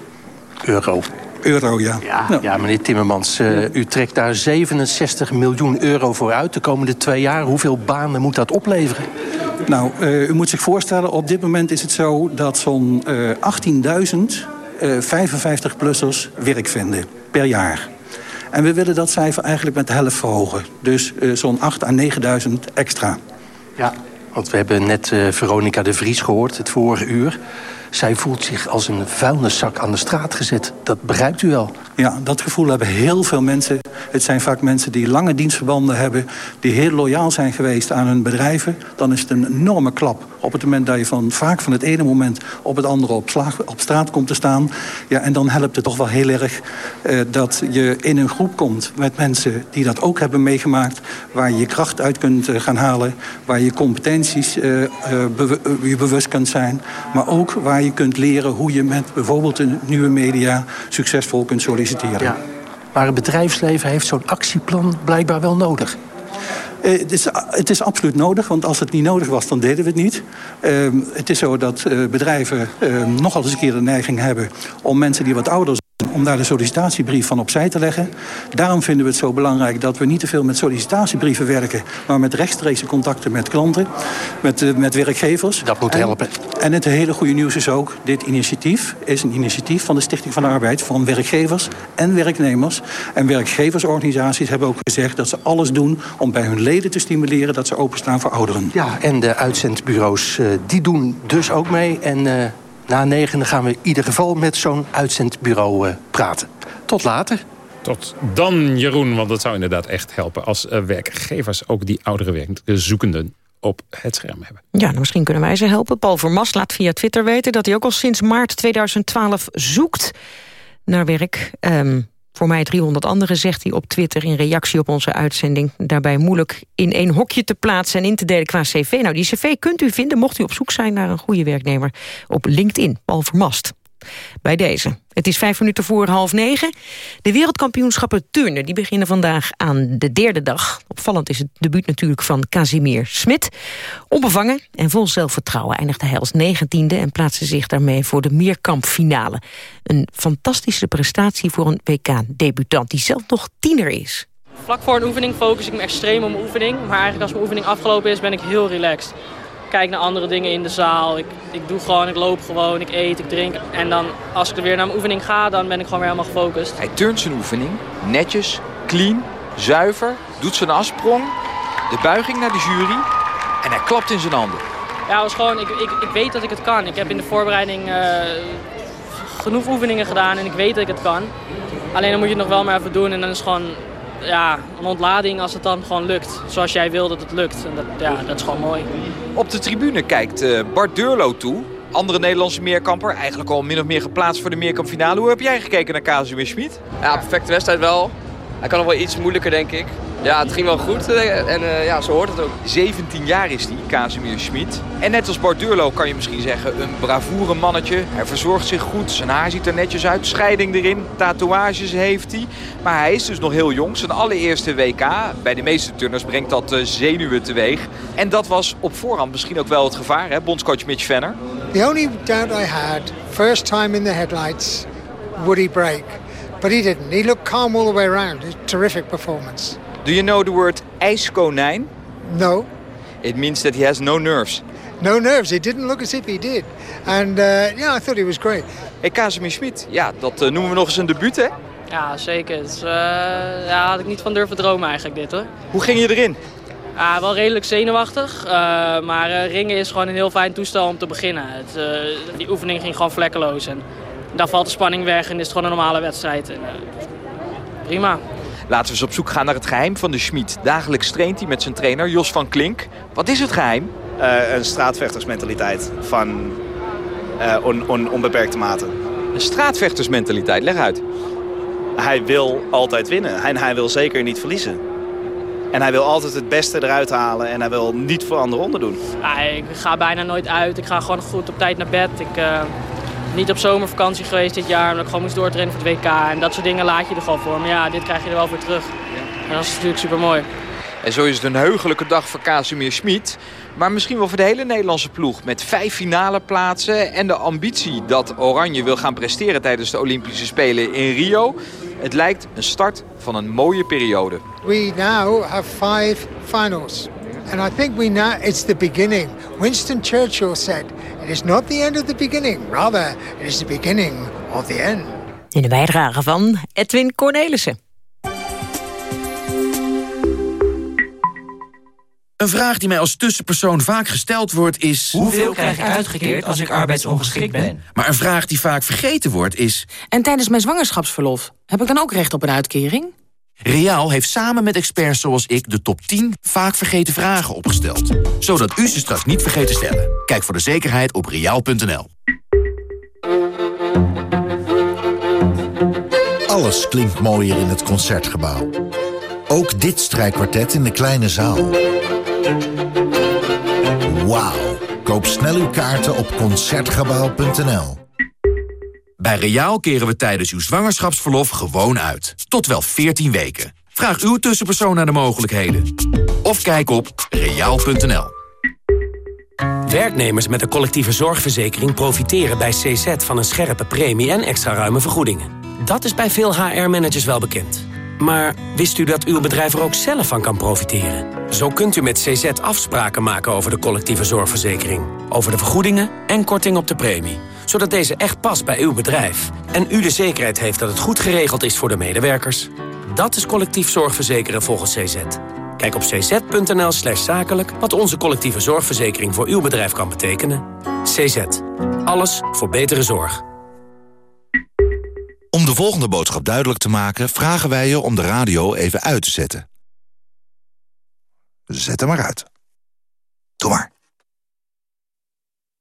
Euro. Euro, ja. Ja, ja. ja meneer Timmermans, uh, u trekt daar 67 miljoen euro voor uit de komende twee jaar. Hoeveel banen moet dat opleveren? Nou, uh, u moet zich voorstellen, op dit moment is het zo dat zo'n uh, 18.000 55-plussers werk vinden per jaar. En we willen dat cijfer eigenlijk met de helft verhogen. Dus uh, zo'n 8 à 9.000 extra. Ja, want we hebben net uh, Veronica de Vries gehoord, het vorige uur. Zij voelt zich als een vuilniszak aan de straat gezet. Dat begrijpt u wel. Ja, dat gevoel hebben heel veel mensen. Het zijn vaak mensen die lange dienstverbanden hebben... die heel loyaal zijn geweest aan hun bedrijven. Dan is het een enorme klap op het moment dat je van, vaak van het ene moment... op het andere op, straat komt te staan. Ja, en dan helpt het toch wel heel erg uh, dat je in een groep komt... met mensen die dat ook hebben meegemaakt... waar je je kracht uit kunt uh, gaan halen... waar je competenties uh, be je bewust kunt zijn... maar ook waar je kunt leren hoe je met bijvoorbeeld de nieuwe media... succesvol kunt solliciteren. Ja. Maar het bedrijfsleven heeft zo'n actieplan blijkbaar wel nodig. Uh, het, is, het is absoluut nodig, want als het niet nodig was, dan deden we het niet. Uh, het is zo dat uh, bedrijven nogal eens een keer de neiging hebben... om mensen die wat ouder zijn om daar de sollicitatiebrief van opzij te leggen. Daarom vinden we het zo belangrijk dat we niet te veel met sollicitatiebrieven werken... maar met rechtstreekse contacten met klanten, met, uh, met werkgevers. Dat moet helpen. En, het hele goede nieuws is ook... dit initiatief is een initiatief van de Stichting van de Arbeid... van werkgevers en werknemers. En werkgeversorganisaties hebben ook gezegd dat ze alles doen... om bij hun leden te stimuleren dat ze openstaan voor ouderen. Ja, en de uitzendbureaus uh, die doen dus ook mee... en uh, na negen gaan we in ieder geval met zo'n uitzendbureau uh, praten. Tot later. Tot dan, Jeroen, want dat zou inderdaad echt helpen... als uh, werkgevers ook die oudere werkzoekenden op het scherm hebben. Ja, nou misschien kunnen wij ze helpen. Paul Vermas laat via Twitter weten dat hij ook al sinds maart 2012 zoekt naar werk. Um, Voor mij 300 anderen, zegt hij op Twitter in reactie op onze uitzending. Daarbij moeilijk in één hokje te plaatsen en in te delen qua cv. Nou, die cv kunt u vinden, mocht u op zoek zijn naar een goede werknemer... op LinkedIn, Paul Vermast. Bij deze. Het is vijf minuten voor half negen. De wereldkampioenschappen turnen die beginnen vandaag aan de derde dag. Opvallend is het debuut natuurlijk van Casimir Smit. Onbevangen en vol zelfvertrouwen eindigde hij als negentiende... en plaatste zich daarmee voor de meerkampfinale. Een fantastische prestatie voor een WK-debutant... die zelf nog tiener is. Vlak voor een oefening focus ik me extreem op mijn oefening. Maar eigenlijk als mijn oefening afgelopen is, ben ik heel relaxed kijk naar andere dingen in de zaal. Ik, ik doe gewoon, ik loop gewoon, ik eet, ik drink. En dan als ik er weer naar mijn oefening ga, dan ben ik gewoon weer helemaal gefocust. Hij turnt zijn oefening, netjes, clean, zuiver, doet zijn afsprong, de buiging naar de jury en hij klapt in zijn handen. Ja, was gewoon, ik, ik, ik weet dat ik het kan. Ik heb in de voorbereiding uh, genoeg oefeningen gedaan en ik weet dat ik het kan. Alleen dan moet je het nog wel maar even doen en dan is het gewoon ja, een ontlading als het dan gewoon lukt. Zoals jij wil dat het lukt. En dat, ja, dat is gewoon mooi. Op de tribune kijkt uh, Bart Deurlo toe. Andere Nederlandse meerkamper. Eigenlijk al min of meer geplaatst voor de meerkampfinale. Hoe heb jij gekeken naar Casimir Schmid? Ja, perfecte wedstrijd wel. Hij kan nog wel iets moeilijker, denk ik. Ja, het ging wel goed eh, en uh, ja, zo hoort het ook. 17 jaar is hij, Casimir Schmid. En net als Bart Durlo kan je misschien zeggen een bravoure mannetje. Hij verzorgt zich goed, zijn haar ziet er netjes uit, scheiding erin, tatoeages heeft hij. Maar hij is dus nog heel jong, zijn allereerste WK. Bij de meeste turners brengt dat uh, zenuwen teweeg. En dat was op voorhand misschien ook wel het gevaar, hè, bondscoach Mitch Venner. The only doubt I had, first time in the headlights, would he break? But he didn't. He looked calm all the way around. A terrific performance. Do you know the word ijskonijn? No. It means that he has no nerves. No nerves. It didn't look as if he did. And uh, yeah, I thought he was great. Hey, Casimir Schmid, ja, dat uh, noemen we nog eens een debuut, hè? Ja, zeker. Dus, uh, ja, had ik niet van durven dromen eigenlijk dit, hoor. Hoe ging je erin? Ja, wel redelijk zenuwachtig. maar ringen is gewoon een heel fijn toestel om te beginnen. Het, die oefening ging gewoon vlekkeloos. En dan valt de spanning weg en is het gewoon een normale wedstrijd. En, prima. Laten we eens op zoek gaan naar het geheim van de Schmid. Dagelijks traint hij met zijn trainer Jos van Klink. Wat is het geheim? Uh, een straatvechtersmentaliteit van uh, on, on, onbeperkte mate. Een straatvechtersmentaliteit, leg uit. Hij wil altijd winnen en hij wil zeker niet verliezen. En hij wil altijd het beste eruit halen en hij wil niet voor anderen onderdoen. Ja, ik ga bijna nooit uit. Ik ga gewoon goed op tijd naar bed. Ik, uh, niet op zomervakantie geweest dit jaar, omdat ik gewoon moest doortrainen voor het WK. En dat soort dingen laat je er gewoon voor. Maar ja, dit krijg je er wel voor terug. En dat is natuurlijk super mooi. En zo is het een heugelijke dag voor Casimir Schmid. Maar misschien wel voor de hele Nederlandse ploeg. Met vijf finale plaatsen en de ambitie dat Oranje wil gaan presteren tijdens de Olympische Spelen in Rio. Het lijkt een start van een mooie periode. We now have five finals. And I think we now it's the beginning. Winston Churchill said, it is not the end of the beginning. Rather, it is the beginning of the end. In de bijdrage van Edwin Cornelissen. Een vraag die mij als tussenpersoon vaak gesteld wordt is... Hoeveel krijg ik uitgekeerd als ik arbeidsongeschikt ben? Maar een vraag die vaak vergeten wordt is... En tijdens mijn zwangerschapsverlof, heb ik dan ook recht op een uitkering? Riaal heeft samen met experts zoals ik de top 10 vaak vergeten vragen opgesteld. Zodat u ze straks niet vergeet te stellen. Kijk voor de zekerheid op riaal.nl. Alles klinkt mooier in het Concertgebouw. Ook dit strijkkwartet in de kleine zaal. Wauw. Koop snel uw kaarten op Concertgebouw.nl. Bij Reaal keren we tijdens uw zwangerschapsverlof gewoon uit. Tot wel 14 weken. Vraag uw tussenpersoon naar de mogelijkheden. Of kijk op reaal.nl. Werknemers met een collectieve zorgverzekering profiteren bij CZ van een scherpe premie en extra ruime vergoedingen. Dat is bij veel HR-managers wel bekend. Maar wist u dat uw bedrijf er ook zelf van kan profiteren? Zo kunt u met CZ afspraken maken over de collectieve zorgverzekering. Over de vergoedingen en korting op de premie. Zodat deze echt past bij uw bedrijf. En u de zekerheid heeft dat het goed geregeld is voor de medewerkers. Dat is collectief zorgverzekeren volgens CZ. Kijk op cz.nl slash zakelijk wat onze collectieve zorgverzekering voor uw bedrijf kan betekenen. CZ. Alles voor betere zorg. Om de volgende boodschap duidelijk te maken... vragen wij je om de radio even uit te zetten. Zet hem maar uit. Doe maar.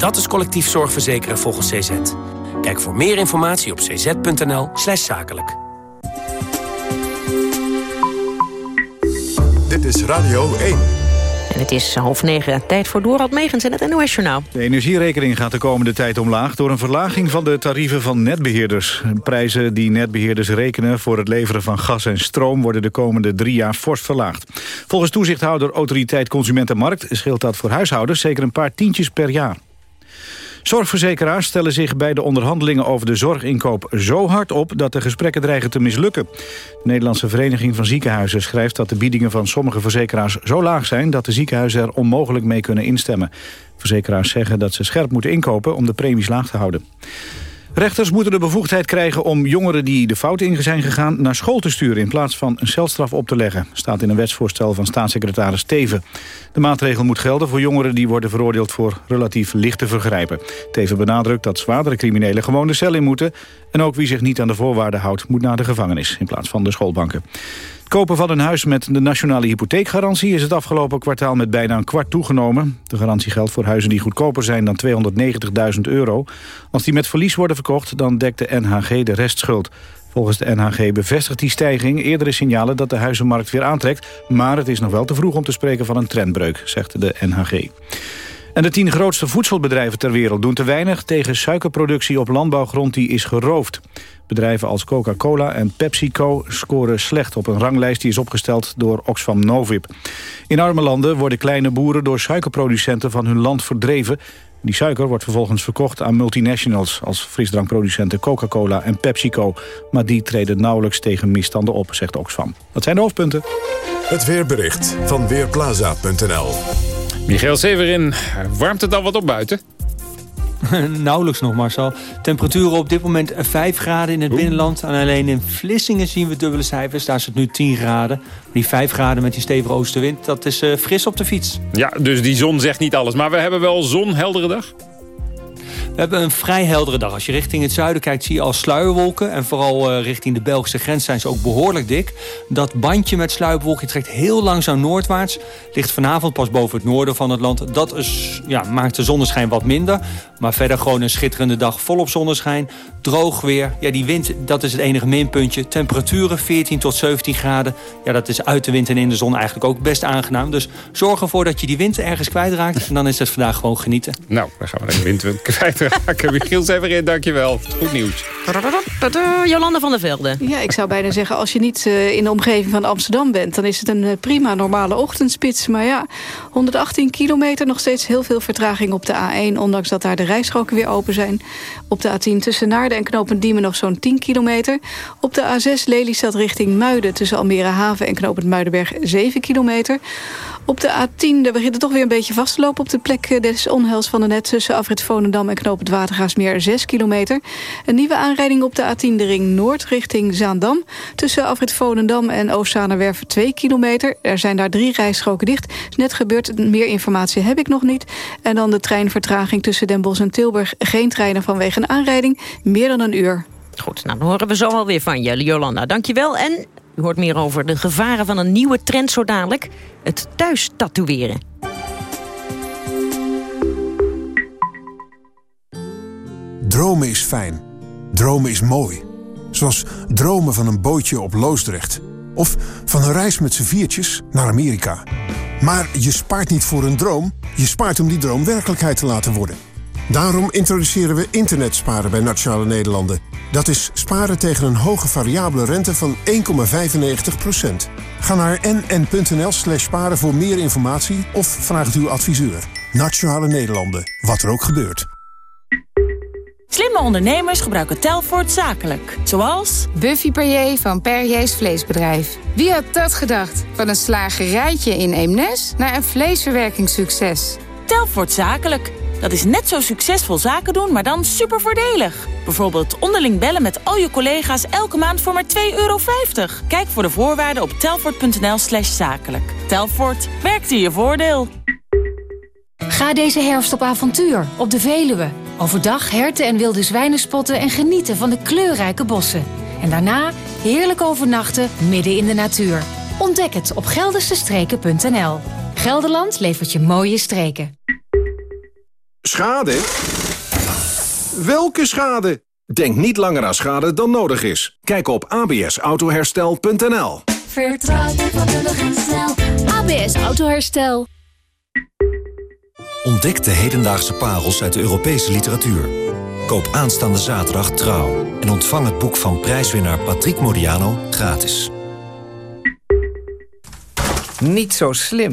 Dat is collectief zorgverzekeren volgens CZ. Kijk voor meer informatie op cz.nl slash zakelijk. Dit is Radio 1. En het is half negen. Tijd voor Dorald Megens en het NOS-journaal. De energierekening gaat de komende tijd omlaag... door een verlaging van de tarieven van netbeheerders. Prijzen die netbeheerders rekenen voor het leveren van gas en stroom... worden de komende drie jaar fors verlaagd. Volgens toezichthouder Autoriteit Consumentenmarkt... scheelt dat voor huishoudens zeker een paar tientjes per jaar. Zorgverzekeraars stellen zich bij de onderhandelingen over de zorginkoop zo hard op dat de gesprekken dreigen te mislukken. De Nederlandse Vereniging van Ziekenhuizen schrijft dat de biedingen van sommige verzekeraars zo laag zijn dat de ziekenhuizen er onmogelijk mee kunnen instemmen. Verzekeraars zeggen dat ze scherp moeten inkopen om de premies laag te houden. Rechters moeten de bevoegdheid krijgen om jongeren die de fout in zijn gegaan naar school te sturen in plaats van een celstraf op te leggen. Staat in een wetsvoorstel van staatssecretaris Teven. De maatregel moet gelden voor jongeren die worden veroordeeld voor relatief lichte vergrijpen. Teven benadrukt dat zwaardere criminelen gewoon de cel in moeten. En ook wie zich niet aan de voorwaarden houdt moet naar de gevangenis in plaats van de schoolbanken kopen van een huis met de nationale hypotheekgarantie... is het afgelopen kwartaal met bijna een kwart toegenomen. De garantie geldt voor huizen die goedkoper zijn dan 290.000 euro. Als die met verlies worden verkocht, dan dekt de NHG de restschuld. Volgens de NHG bevestigt die stijging eerdere signalen dat de huizenmarkt weer aantrekt. Maar het is nog wel te vroeg om te spreken van een trendbreuk, zegt de NHG. En de tien grootste voedselbedrijven ter wereld doen te weinig tegen suikerproductie op landbouwgrond die is geroofd. Bedrijven als Coca-Cola en PepsiCo scoren slecht op een ranglijst die is opgesteld door Oxfam Novib. In arme landen worden kleine boeren door suikerproducenten van hun land verdreven. Die suiker wordt vervolgens verkocht aan multinationals als frisdrankproducenten Coca-Cola en PepsiCo. Maar die treden nauwelijks tegen misstanden op, zegt Oxfam. Dat zijn de hoofdpunten. Het weerbericht van Weerplaza.nl Michael Severin, warmt het al wat op buiten? Nauwelijks nog, Marcel. Temperaturen op dit moment 5 graden in het binnenland. En alleen in Vlissingen zien we dubbele cijfers. Daar is het nu 10 graden. Maar die 5 graden met die stevige oostenwind, dat is uh, fris op de fiets. Ja, dus die zon zegt niet alles. Maar we hebben wel zon, heldere dag? We hebben een vrij heldere dag. Als je richting het zuiden kijkt zie je al sluierwolken. En vooral uh, richting de Belgische grens zijn ze ook behoorlijk dik. Dat bandje met sluierwolken trekt heel langzaam noordwaarts. Ligt vanavond pas boven het noorden van het land. Dat ja, maakt de zonneschijn wat minder. Maar verder gewoon een schitterende dag volop zonneschijn. Droog weer. Ja, die wind, dat is het enige minpuntje. Temperaturen 14 tot 17 graden. Ja, dat is uit de wind en in de zon eigenlijk ook best aangenaam. Dus zorg ervoor dat je die wind ergens kwijtraakt. En dan is het vandaag gewoon genieten. Nou, dan gaan we de wind kwijtraken. Michiel Severin, dankjewel. Goed nieuws. Jolanda van der Velde. Ja, ik zou bijna zeggen, als je niet uh, in de omgeving van Amsterdam bent... dan is het een uh, prima normale ochtendspits. Maar ja, 118 kilometer, nog steeds heel veel vertraging op de A1... ondanks dat daar de rijstroken weer open zijn. Op de A10 tussen Naarden en Knopend Diemen nog zo'n 10 kilometer. Op de A6 Lelystad richting Muiden tussen Almere Haven en Knopend Muidenberg 7 kilometer. Op de A10 daar begint het toch weer een beetje vast te lopen... op de plek des onheils van de net tussen Afrit Volendam en Knopend Watergaasmeer 6 kilometer. Een nieuwe aanrijding op de A10 de ring Noord richting Zaandam. Tussen Afrit Volendam en Oostzaanerwerven 2 kilometer. Er zijn daar drie rijstroken dicht. Is net gebeurd, meer informatie heb ik nog niet. En dan de treinvertraging tussen Den Bosch en Tilburg. Geen treinen vanwege een aanrijding, meer dan een uur. Goed, nou dan horen we zo alweer van je, Jolanda. Dankjewel en hoort meer over de gevaren van een nieuwe trend zo dadelijk. Het thuis tatoeëren. Dromen is fijn. Dromen is mooi. Zoals dromen van een bootje op Loosdrecht. Of van een reis met z'n viertjes naar Amerika. Maar je spaart niet voor een droom. Je spaart om die droom werkelijkheid te laten worden. Daarom introduceren we internetsparen bij Nationale Nederlanden. Dat is sparen tegen een hoge variabele rente van 1,95%. Ga naar nn.nl slash sparen voor meer informatie of vraag het uw adviseur. Nationale Nederlanden, wat er ook gebeurt. Slimme ondernemers gebruiken Telfort zakelijk. Zoals... Buffy Perrier van Perriers Vleesbedrijf. Wie had dat gedacht? Van een slagerijtje in Eemnes naar een vleesverwerkingssucces. Telfort zakelijk. Dat is net zo succesvol zaken doen, maar dan super voordelig. Bijvoorbeeld onderling bellen met al je collega's elke maand voor maar 2,50 euro. Kijk voor de voorwaarden op telfort.nl slash zakelijk. Telfort, werkt in je voordeel. Ga deze herfst op avontuur op de Veluwe. Overdag herten en wilde zwijnen spotten en genieten van de kleurrijke bossen. En daarna heerlijk overnachten midden in de natuur. Ontdek het op geldersestreken.nl. Gelderland levert je mooie streken. Schade? Welke schade? Denk niet langer aan schade dan nodig is. Kijk op absautoherstel.nl. Vertrouw je vakkundig en snel. ABS Autoherstel. Ontdek de hedendaagse parels uit de Europese literatuur. Koop aanstaande zaterdag Trouw. En ontvang het boek van prijswinnaar Patrick Modiano gratis. Niet zo slim.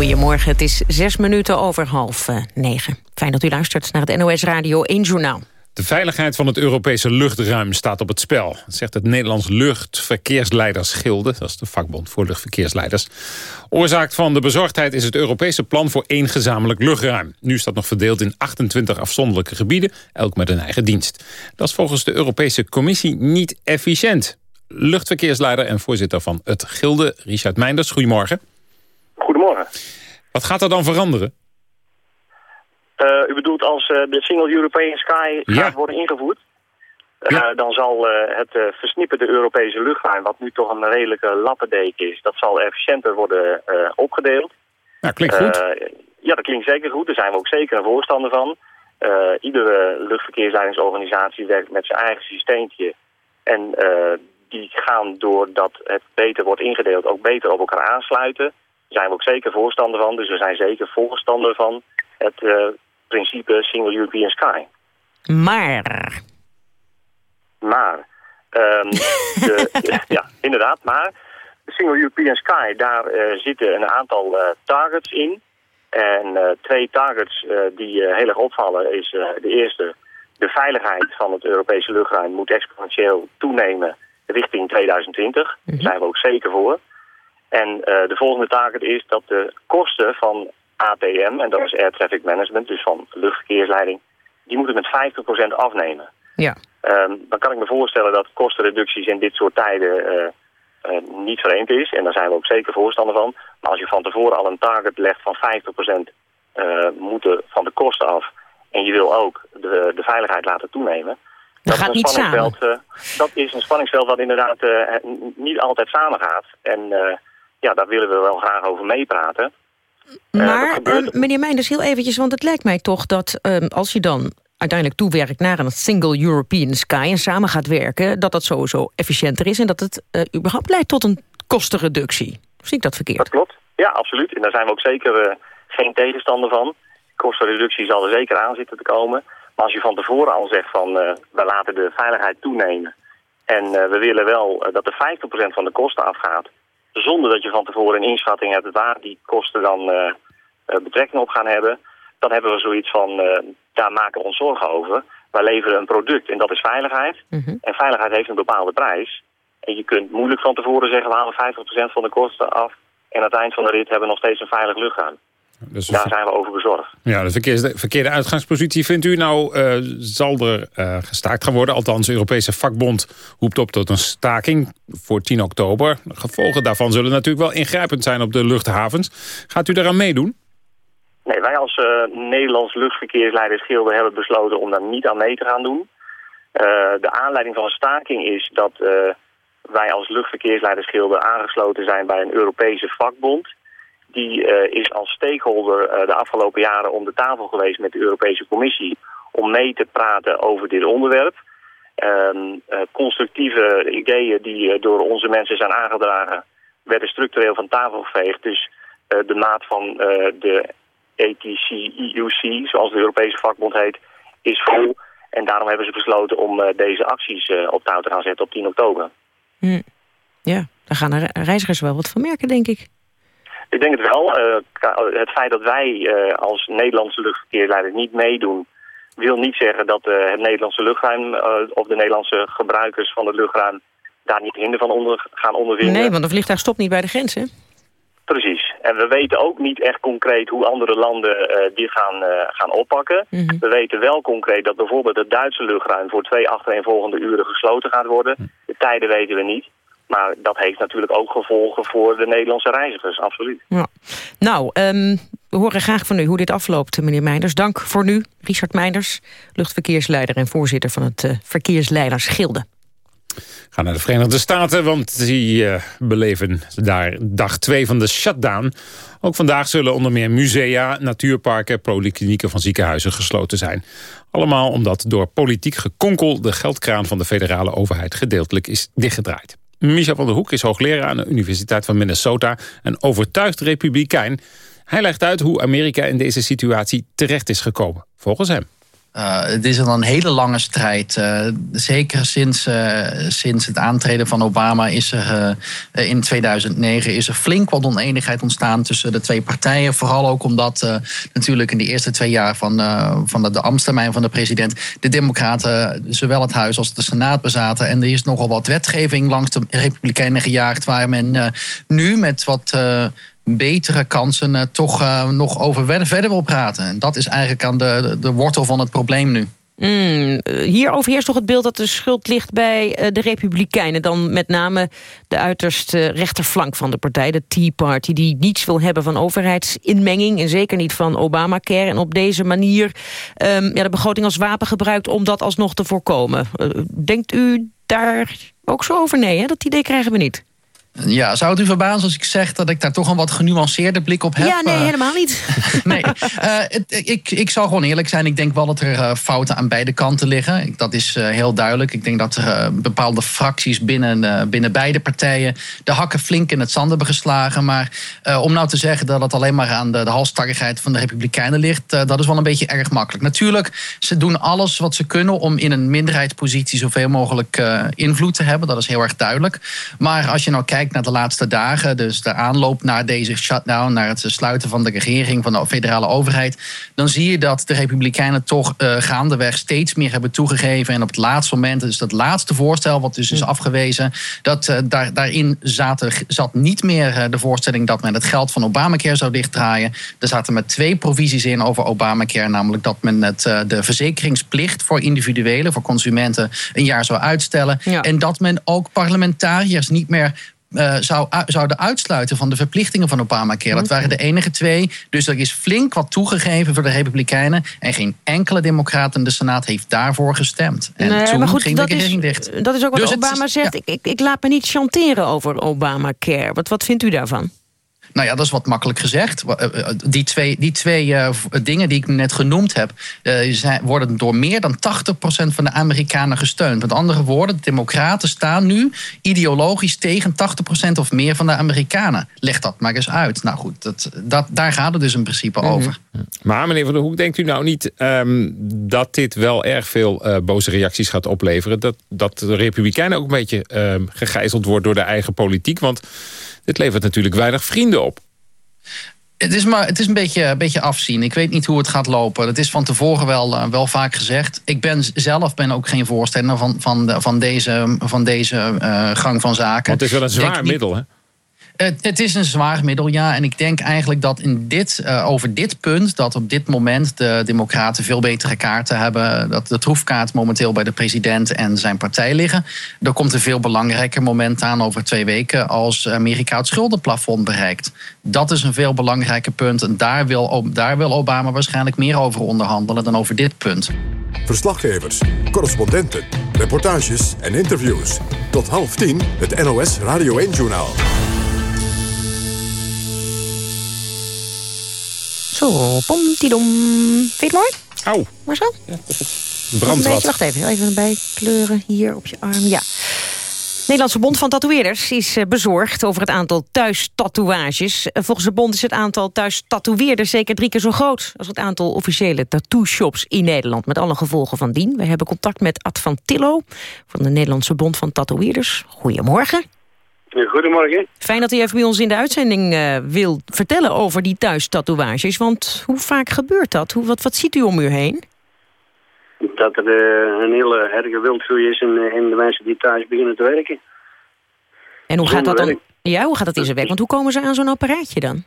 Goedemorgen, het is zes minuten over half eh, negen. Fijn dat u luistert naar het NOS Radio 1 Journaal. De veiligheid van het Europese luchtruim staat op het spel. Zegt het Nederlands Luchtverkeersleidersgilde. Dat is de vakbond voor luchtverkeersleiders. Oorzaak van de bezorgdheid is het Europese plan voor één gezamenlijk luchtruim. Nu is dat nog verdeeld in 28 afzonderlijke gebieden, elk met een eigen dienst. Dat is volgens de Europese Commissie niet efficiënt. Luchtverkeersleider en voorzitter van het gilde, Richard Meinders. Goedemorgen. Goedemorgen. Wat gaat er dan veranderen? Uh, u bedoelt als uh, de Single European Sky Ja. gaat worden ingevoerd? Uh, Dan zal het versnipperde Europese luchtruim, wat nu toch een redelijke lappendeken is, dat zal efficiënter worden opgedeeld. Ja, klinkt goed. ja, dat klinkt zeker goed. Daar zijn we ook zeker een voorstander van. iedere luchtverkeersleidingsorganisatie werkt met zijn eigen systeempje. En die gaan doordat het beter wordt ingedeeld ook beter op elkaar aansluiten. Daar zijn we ook zeker voorstander van. Dus we zijn zeker voorstander van het uh, principe Single European Sky. Maar... Maar... Um, de, ja, inderdaad, maar... Single European Sky, daar uh, zitten een aantal uh, targets in. En twee targets die heel erg opvallen is de eerste... De veiligheid van het Europese luchtruim moet exponentieel toenemen richting 2020. Daar zijn we ook zeker voor. En de volgende target is dat de kosten van ATM, en dat is Air Traffic Management, dus van luchtverkeersleiding, die moeten met 50% afnemen. Ja. Um, dan kan ik me voorstellen dat kostenreducties in dit soort tijden uh, uh, niet vreemd is. En daar zijn we ook zeker voorstander van. Maar als je van tevoren al een target legt van 50% uh, moeten van de kosten af... en je wil ook de, de veiligheid laten toenemen... Dat, dat, is een spanningsveld, dat is een spanningsveld wat inderdaad niet altijd samengaat. En ja, daar willen we wel graag over meepraten. Maar, uh, meneer Meinders, heel eventjes, want het lijkt mij toch dat uh, als je dan uiteindelijk toewerkt naar een single European sky en samen gaat werken, dat dat sowieso efficiënter is en dat het uh, überhaupt leidt tot een kostenreductie. Zie ik dat verkeerd? Dat klopt. Ja, absoluut. En daar zijn we ook zeker geen tegenstander van. Kostenreductie zal er zeker aan zitten te komen. Maar als je van tevoren al zegt van we laten de veiligheid toenemen en we willen wel dat er 50% van de kosten afgaat, zonder dat je van tevoren een inschatting hebt waar die kosten dan uh, uh, betrekking op gaan hebben, dan hebben we zoiets van, uh, daar maken we ons zorgen over. Wij leveren een product en dat is veiligheid. Mhm. Mm -hmm. En veiligheid heeft een bepaalde prijs. En je kunt moeilijk van tevoren zeggen, we halen 50% van de kosten af. En aan het eind van de rit hebben we nog steeds een veilig luchtruim. Dus Daar zijn we over bezorgd. Ja, de verkeerde, verkeerde uitgangspositie vindt u nou, uh, zal er uh, gestaakt gaan worden. Althans, de Europese vakbond roept op tot een staking voor 10 oktober. De gevolgen daarvan zullen natuurlijk wel ingrijpend zijn op de luchthavens. Gaat u daaraan meedoen? Nee, wij als uh, Nederlands luchtverkeersleidersgilde hebben besloten om daar niet aan mee te gaan doen. de aanleiding van een staking is dat wij als luchtverkeersleidersgilde aangesloten zijn bij een Europese vakbond die uh, is als stakeholder uh, de afgelopen jaren om de tafel geweest met de Europese Commissie om mee te praten over dit onderwerp. Um, uh, constructieve ideeën die door onze mensen zijn aangedragen werden structureel van tafel geveegd. Dus de maat van de ATC, EUC, zoals de Europese vakbond heet, is vol. En daarom hebben ze besloten om deze acties op touw te gaan zetten op 10 oktober. Hm. Ja, daar gaan reizigers wel wat van merken, denk ik. Ik denk het wel. het feit dat wij als Nederlandse luchtverkeerleider niet meedoen wil niet zeggen dat uh, het Nederlandse luchtruim uh, of de Nederlandse gebruikers van het luchtruim daar niet hinder van onder, gaan ondervinden. Nee, want een vliegtuig stopt niet bij de grens, hè? Precies. En we weten ook niet echt concreet hoe andere landen uh, die gaan, gaan oppakken. Mm -hmm. We weten wel concreet dat bijvoorbeeld het Duitse luchtruim voor twee achtereenvolgende uren gesloten gaat worden. De tijden weten we niet. Maar dat heeft natuurlijk ook gevolgen voor de Nederlandse reizigers, absoluut. Ja. Nou, um, we horen graag van u hoe dit afloopt, meneer Meinders. Dank voor nu, Richard Meinders, luchtverkeersleider... en voorzitter van het uh, Verkeersleidersgilde. Gaan naar de Verenigde Staten, want die uh, beleven daar dag 2 van de shutdown. Ook vandaag zullen onder meer musea, natuurparken... polyklinieken van ziekenhuizen gesloten zijn. Allemaal omdat door politiek gekonkel... de geldkraan van de federale overheid gedeeltelijk is dichtgedraaid. Michel van der Hoek is hoogleraar aan de Universiteit van Minnesota... en overtuigd republikein. Hij legt uit hoe Amerika in deze situatie terecht is gekomen, volgens hem. Uh, het is al een hele lange strijd. Uh, zeker sinds, uh, sinds het aantreden van Obama is er in 2009 is er flink wat oneenigheid ontstaan tussen de twee partijen. Vooral ook omdat natuurlijk in de eerste twee jaar van, van de, de ambtstermijn van de president de Democraten zowel het Huis als de Senaat bezaten. En er is nogal wat wetgeving langs de Republikeinen gejaagd waar men nu met wat betere kansen uh, toch uh, nog over verder wil praten. En dat is eigenlijk aan de, de wortel van het probleem nu. Mm, hier overheerst toch het beeld dat de schuld ligt bij de Republikeinen. Dan met name de uiterst rechterflank van de partij, de Tea Party... die niets wil hebben van overheidsinmenging en zeker niet van Obamacare. En op deze manier um, ja, de begroting als wapen gebruikt om dat alsnog te voorkomen. denkt u daar ook zo over? Nee, hè? dat idee krijgen we niet. Ja, zou het u verbazen als ik zeg dat ik daar toch een wat genuanceerde blik op heb? Ja, nee, helemaal niet. nee, uh, het, ik, ik zal gewoon eerlijk zijn. Ik denk wel dat er uh, fouten aan beide kanten liggen. Dat is uh, heel duidelijk. Ik denk dat er bepaalde fracties binnen, binnen beide partijen... de hakken flink in het zand hebben geslagen. Maar om nou te zeggen dat het alleen maar aan de, de halstarrigheid van de Republikeinen ligt... dat is wel een beetje erg makkelijk. Natuurlijk, ze doen alles wat ze kunnen om in een minderheidspositie... zoveel mogelijk invloed te hebben. Dat is heel erg duidelijk. Maar als je nou kijkt naar de laatste dagen, dus de aanloop naar deze shutdown, naar het sluiten van de regering, van de federale overheid, dan zie je dat de Republikeinen toch uh, gaandeweg steeds meer hebben toegegeven. En op het laatste moment, dus dat laatste voorstel, wat dus is afgewezen, dat uh, daar, daarin zaten, zat niet meer uh, de voorstelling dat men het geld van Obamacare zou dichtdraaien. Er zaten met twee provisies in over Obamacare, namelijk dat men het, de verzekeringsplicht voor individuelen, voor consumenten, een jaar zou uitstellen. Ja. En dat men ook parlementariërs niet meer uh, zou, zouden uitsluiten van de verplichtingen van Obamacare. Dat waren de enige twee. Dus er is flink wat toegegeven voor de Republikeinen. En geen enkele democrat in de Senaat heeft daarvoor gestemd. En nee, toen goed, ging de regering dicht. Dat is ook wat Dus Obama zegt. ja. Ik, ik, ik laat me niet chanteren over Obamacare. Wat, wat vindt u daarvan? Nou ja, dat is wat makkelijk gezegd. Die twee, die twee uh, dingen die ik net genoemd heb, uh, zijn, worden door meer dan 80% van de Amerikanen gesteund. Met andere woorden, de Democraten staan nu ideologisch tegen 80% of meer van de Amerikanen. Leg dat maar eens uit. Nou goed, dat, dat, daar gaat het dus in principe over. Maar meneer Van der Hoek, denkt u nou niet um, dat dit wel erg veel uh, boze reacties gaat opleveren? Dat, dat de Republikeinen ook een beetje uh, gegijzeld wordt door de eigen politiek? Want dit levert natuurlijk weinig vrienden op. Het is, maar, het is een beetje, een beetje afzien. Ik weet niet hoe het gaat lopen. Het is van tevoren wel, uh, wel vaak gezegd. Ik ben zelf ben ook geen voorstander van, van, de, van deze, van deze uh, gang van zaken. Want het is wel een zwaar middel, hè? Het, het, is een zwaar middel, ja. En ik denk eigenlijk dat in dit, uh, over dit punt, dat op dit moment de Democraten veel betere kaarten hebben. Dat de troefkaart momenteel bij de president en zijn partij liggen. Er komt een veel belangrijker moment aan over twee weken als Amerika het schuldenplafond bereikt. Dat is een veel belangrijker punt. En daar wil, daar wil Obama waarschijnlijk meer over onderhandelen dan over dit punt. Verslaggevers, correspondenten, reportages en interviews. Tot half tien het NOS Radio 1-journaal. Zo, pomtidom. Vind je het mooi? Auw. Maar zo? Ja, Wacht even, even bijkleuren hier op je arm. Ja. Nederlandse Bond van Tatoeëerders is eh, bezorgd over het aantal thuis-tatoeages. Eh, volgens de bond is het aantal thuis-tatoeëerders zeker drie keer zo groot... als het aantal officiële tattoo-shops in Nederland, met alle gevolgen van dien. We hebben contact met Ad van Tillo van de Nederlandse Bond van Tatoeëerders. Goedemorgen. Goedemorgen. Fijn dat u even bij ons in de uitzending uh, wil vertellen over die thuis-tatoeages. Want hoe vaak gebeurt dat? Hoe, wat, wat ziet u om u heen? Dat er uh, een hele erge wildgroei is in, in de mensen die thuis beginnen te werken. En hoe gaat dat dan? Ja, hoe gaat dat in zijn werk? Want hoe komen ze aan zo'n apparaatje dan?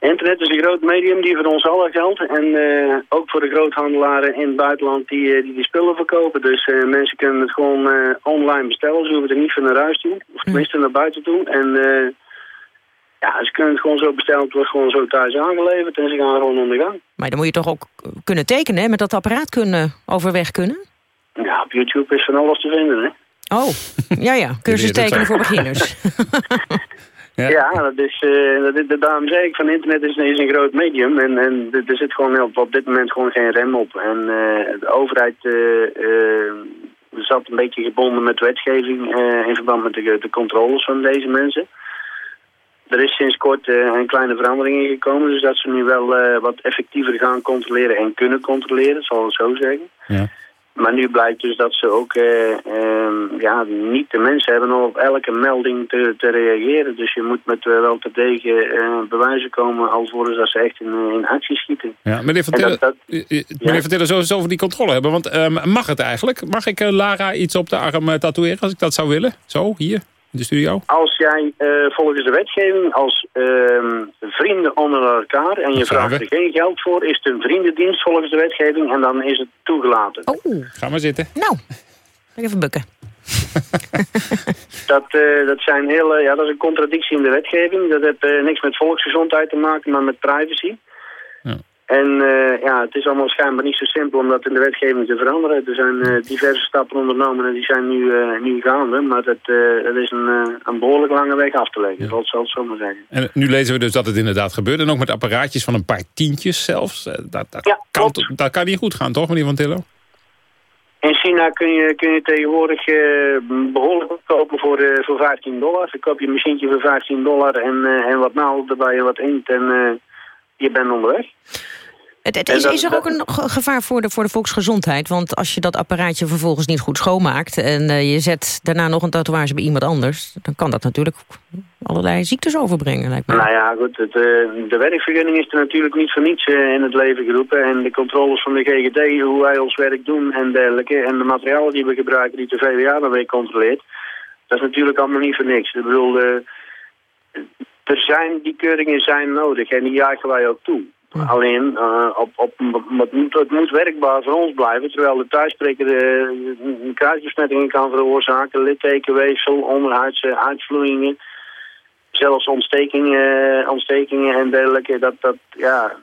Internet is een groot medium die voor ons allen geldt. En uh, ook voor de groothandelaren in het buitenland die uh, die, die spullen verkopen. Dus uh, mensen kunnen het gewoon online bestellen. Ze hoeven er niet van naar huis toe. Of tenminste mm. naar buiten toe. En ja, ze kunnen het gewoon zo bestellen. Het wordt gewoon zo thuis aangeleverd. En ze gaan gewoon onder gang. Maar dan moet je toch ook kunnen tekenen, hè? Met dat apparaat kunnen overweg kunnen? Ja, op YouTube is van alles te vinden, hè. Oh, ja ja. Cursus tekenen voor beginners. Ja, ja dat is, uh, dat, daarom zei ik van internet is, is een groot medium en, en er zit gewoon op, op dit moment gewoon geen rem op. En uh, de overheid uh, zat een beetje gebonden met wetgeving in verband met de, de controles van deze mensen. Er is sinds kort een kleine verandering in gekomen, dus dat ze nu wel wat effectiever gaan controleren en kunnen controleren, zal ik zo zeggen. Ja. Maar nu blijkt dus dat ze ook uh, ja, niet de mensen hebben om op elke melding te, te reageren. Dus je moet met uh, wel te degen uh, bewijzen komen alvorens dat ze echt in, in actie schieten. Ja, meneer Van Tiller, dat, meneer Van Tiller, zo eens over die controle hebben. Want ehm, mag het eigenlijk? Mag ik Lara iets op de arm tatoeëren als ik dat zou willen? Zo, hier? In de studio? Als jij uh, volgens de wetgeving als uh, vrienden onder elkaar en je vraagt er geen geld voor, is het een vriendendienst volgens de wetgeving en dan is het toegelaten. Oh. Ga maar zitten. Nou, even bukken. dat, uh, dat, zijn hele, ja, dat is een contradictie in de wetgeving. Dat heeft uh, niks met volksgezondheid te maken, maar met privacy. En uh, ja, het is allemaal schijnbaar niet zo simpel om dat in de wetgeving te veranderen. Er zijn uh, diverse stappen ondernomen en die zijn nu, uh, nu gaande. Maar dat, dat is een, een behoorlijk lange weg af te leggen, ja. zal het zo maar zeggen. En nu lezen we dus dat het inderdaad gebeurt. En ook met apparaatjes van een paar tientjes zelfs. Dat, dat, ja, kan, dat kan niet goed gaan, toch meneer Van Tillo? In China kun je, kun je tegenwoordig behoorlijk kopen voor, voor 15 dollar. Dan koop je een machientje voor 15 dollar en, en wat naald erbij en wat inkt en je bent onderweg. Het, het is, is, er ook een gevaar voor de, voor de volksgezondheid? Want als je dat apparaatje vervolgens niet goed schoonmaakt... en uh, je zet daarna nog een tatoeage bij iemand anders... dan kan dat natuurlijk allerlei ziektes overbrengen, lijkt me. Nou ja, goed. Het, uh, de werkvergunning is er natuurlijk niet voor niets uh, in het leven geroepen. En de controles van de GGD, hoe wij ons werk doen en dergelijke... en de materialen die we gebruiken, die de VWA dan weer controleert... dat is natuurlijk allemaal niet voor niks. Ik bedoel... er zijn, die keuringen zijn nodig en die jagen wij ook toe. Alleen, uh, op, op, het, moet, het moet werkbaar voor ons blijven, terwijl de thuisspreker de, kruisbesmettingen kan veroorzaken, littekenweefsel, onderhuidse uitvloeien, zelfs ontstekingen, ontstekingen en dergelijke. Dat, dat, ja.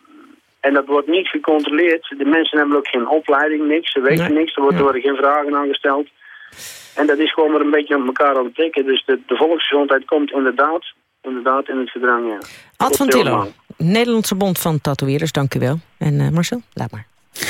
En dat wordt niet gecontroleerd. De mensen hebben ook geen opleiding, niks, ze weten niks, er worden, worden geen vragen aangesteld. En dat is gewoon maar een beetje op elkaar aan het tikken. Dus de, de volksgezondheid komt inderdaad, inderdaad in het gedrang, ja. Ad van Tillo. Nederlandse Bond van Tatoeëerders, dank u wel. En uh, Marcel, laat maar.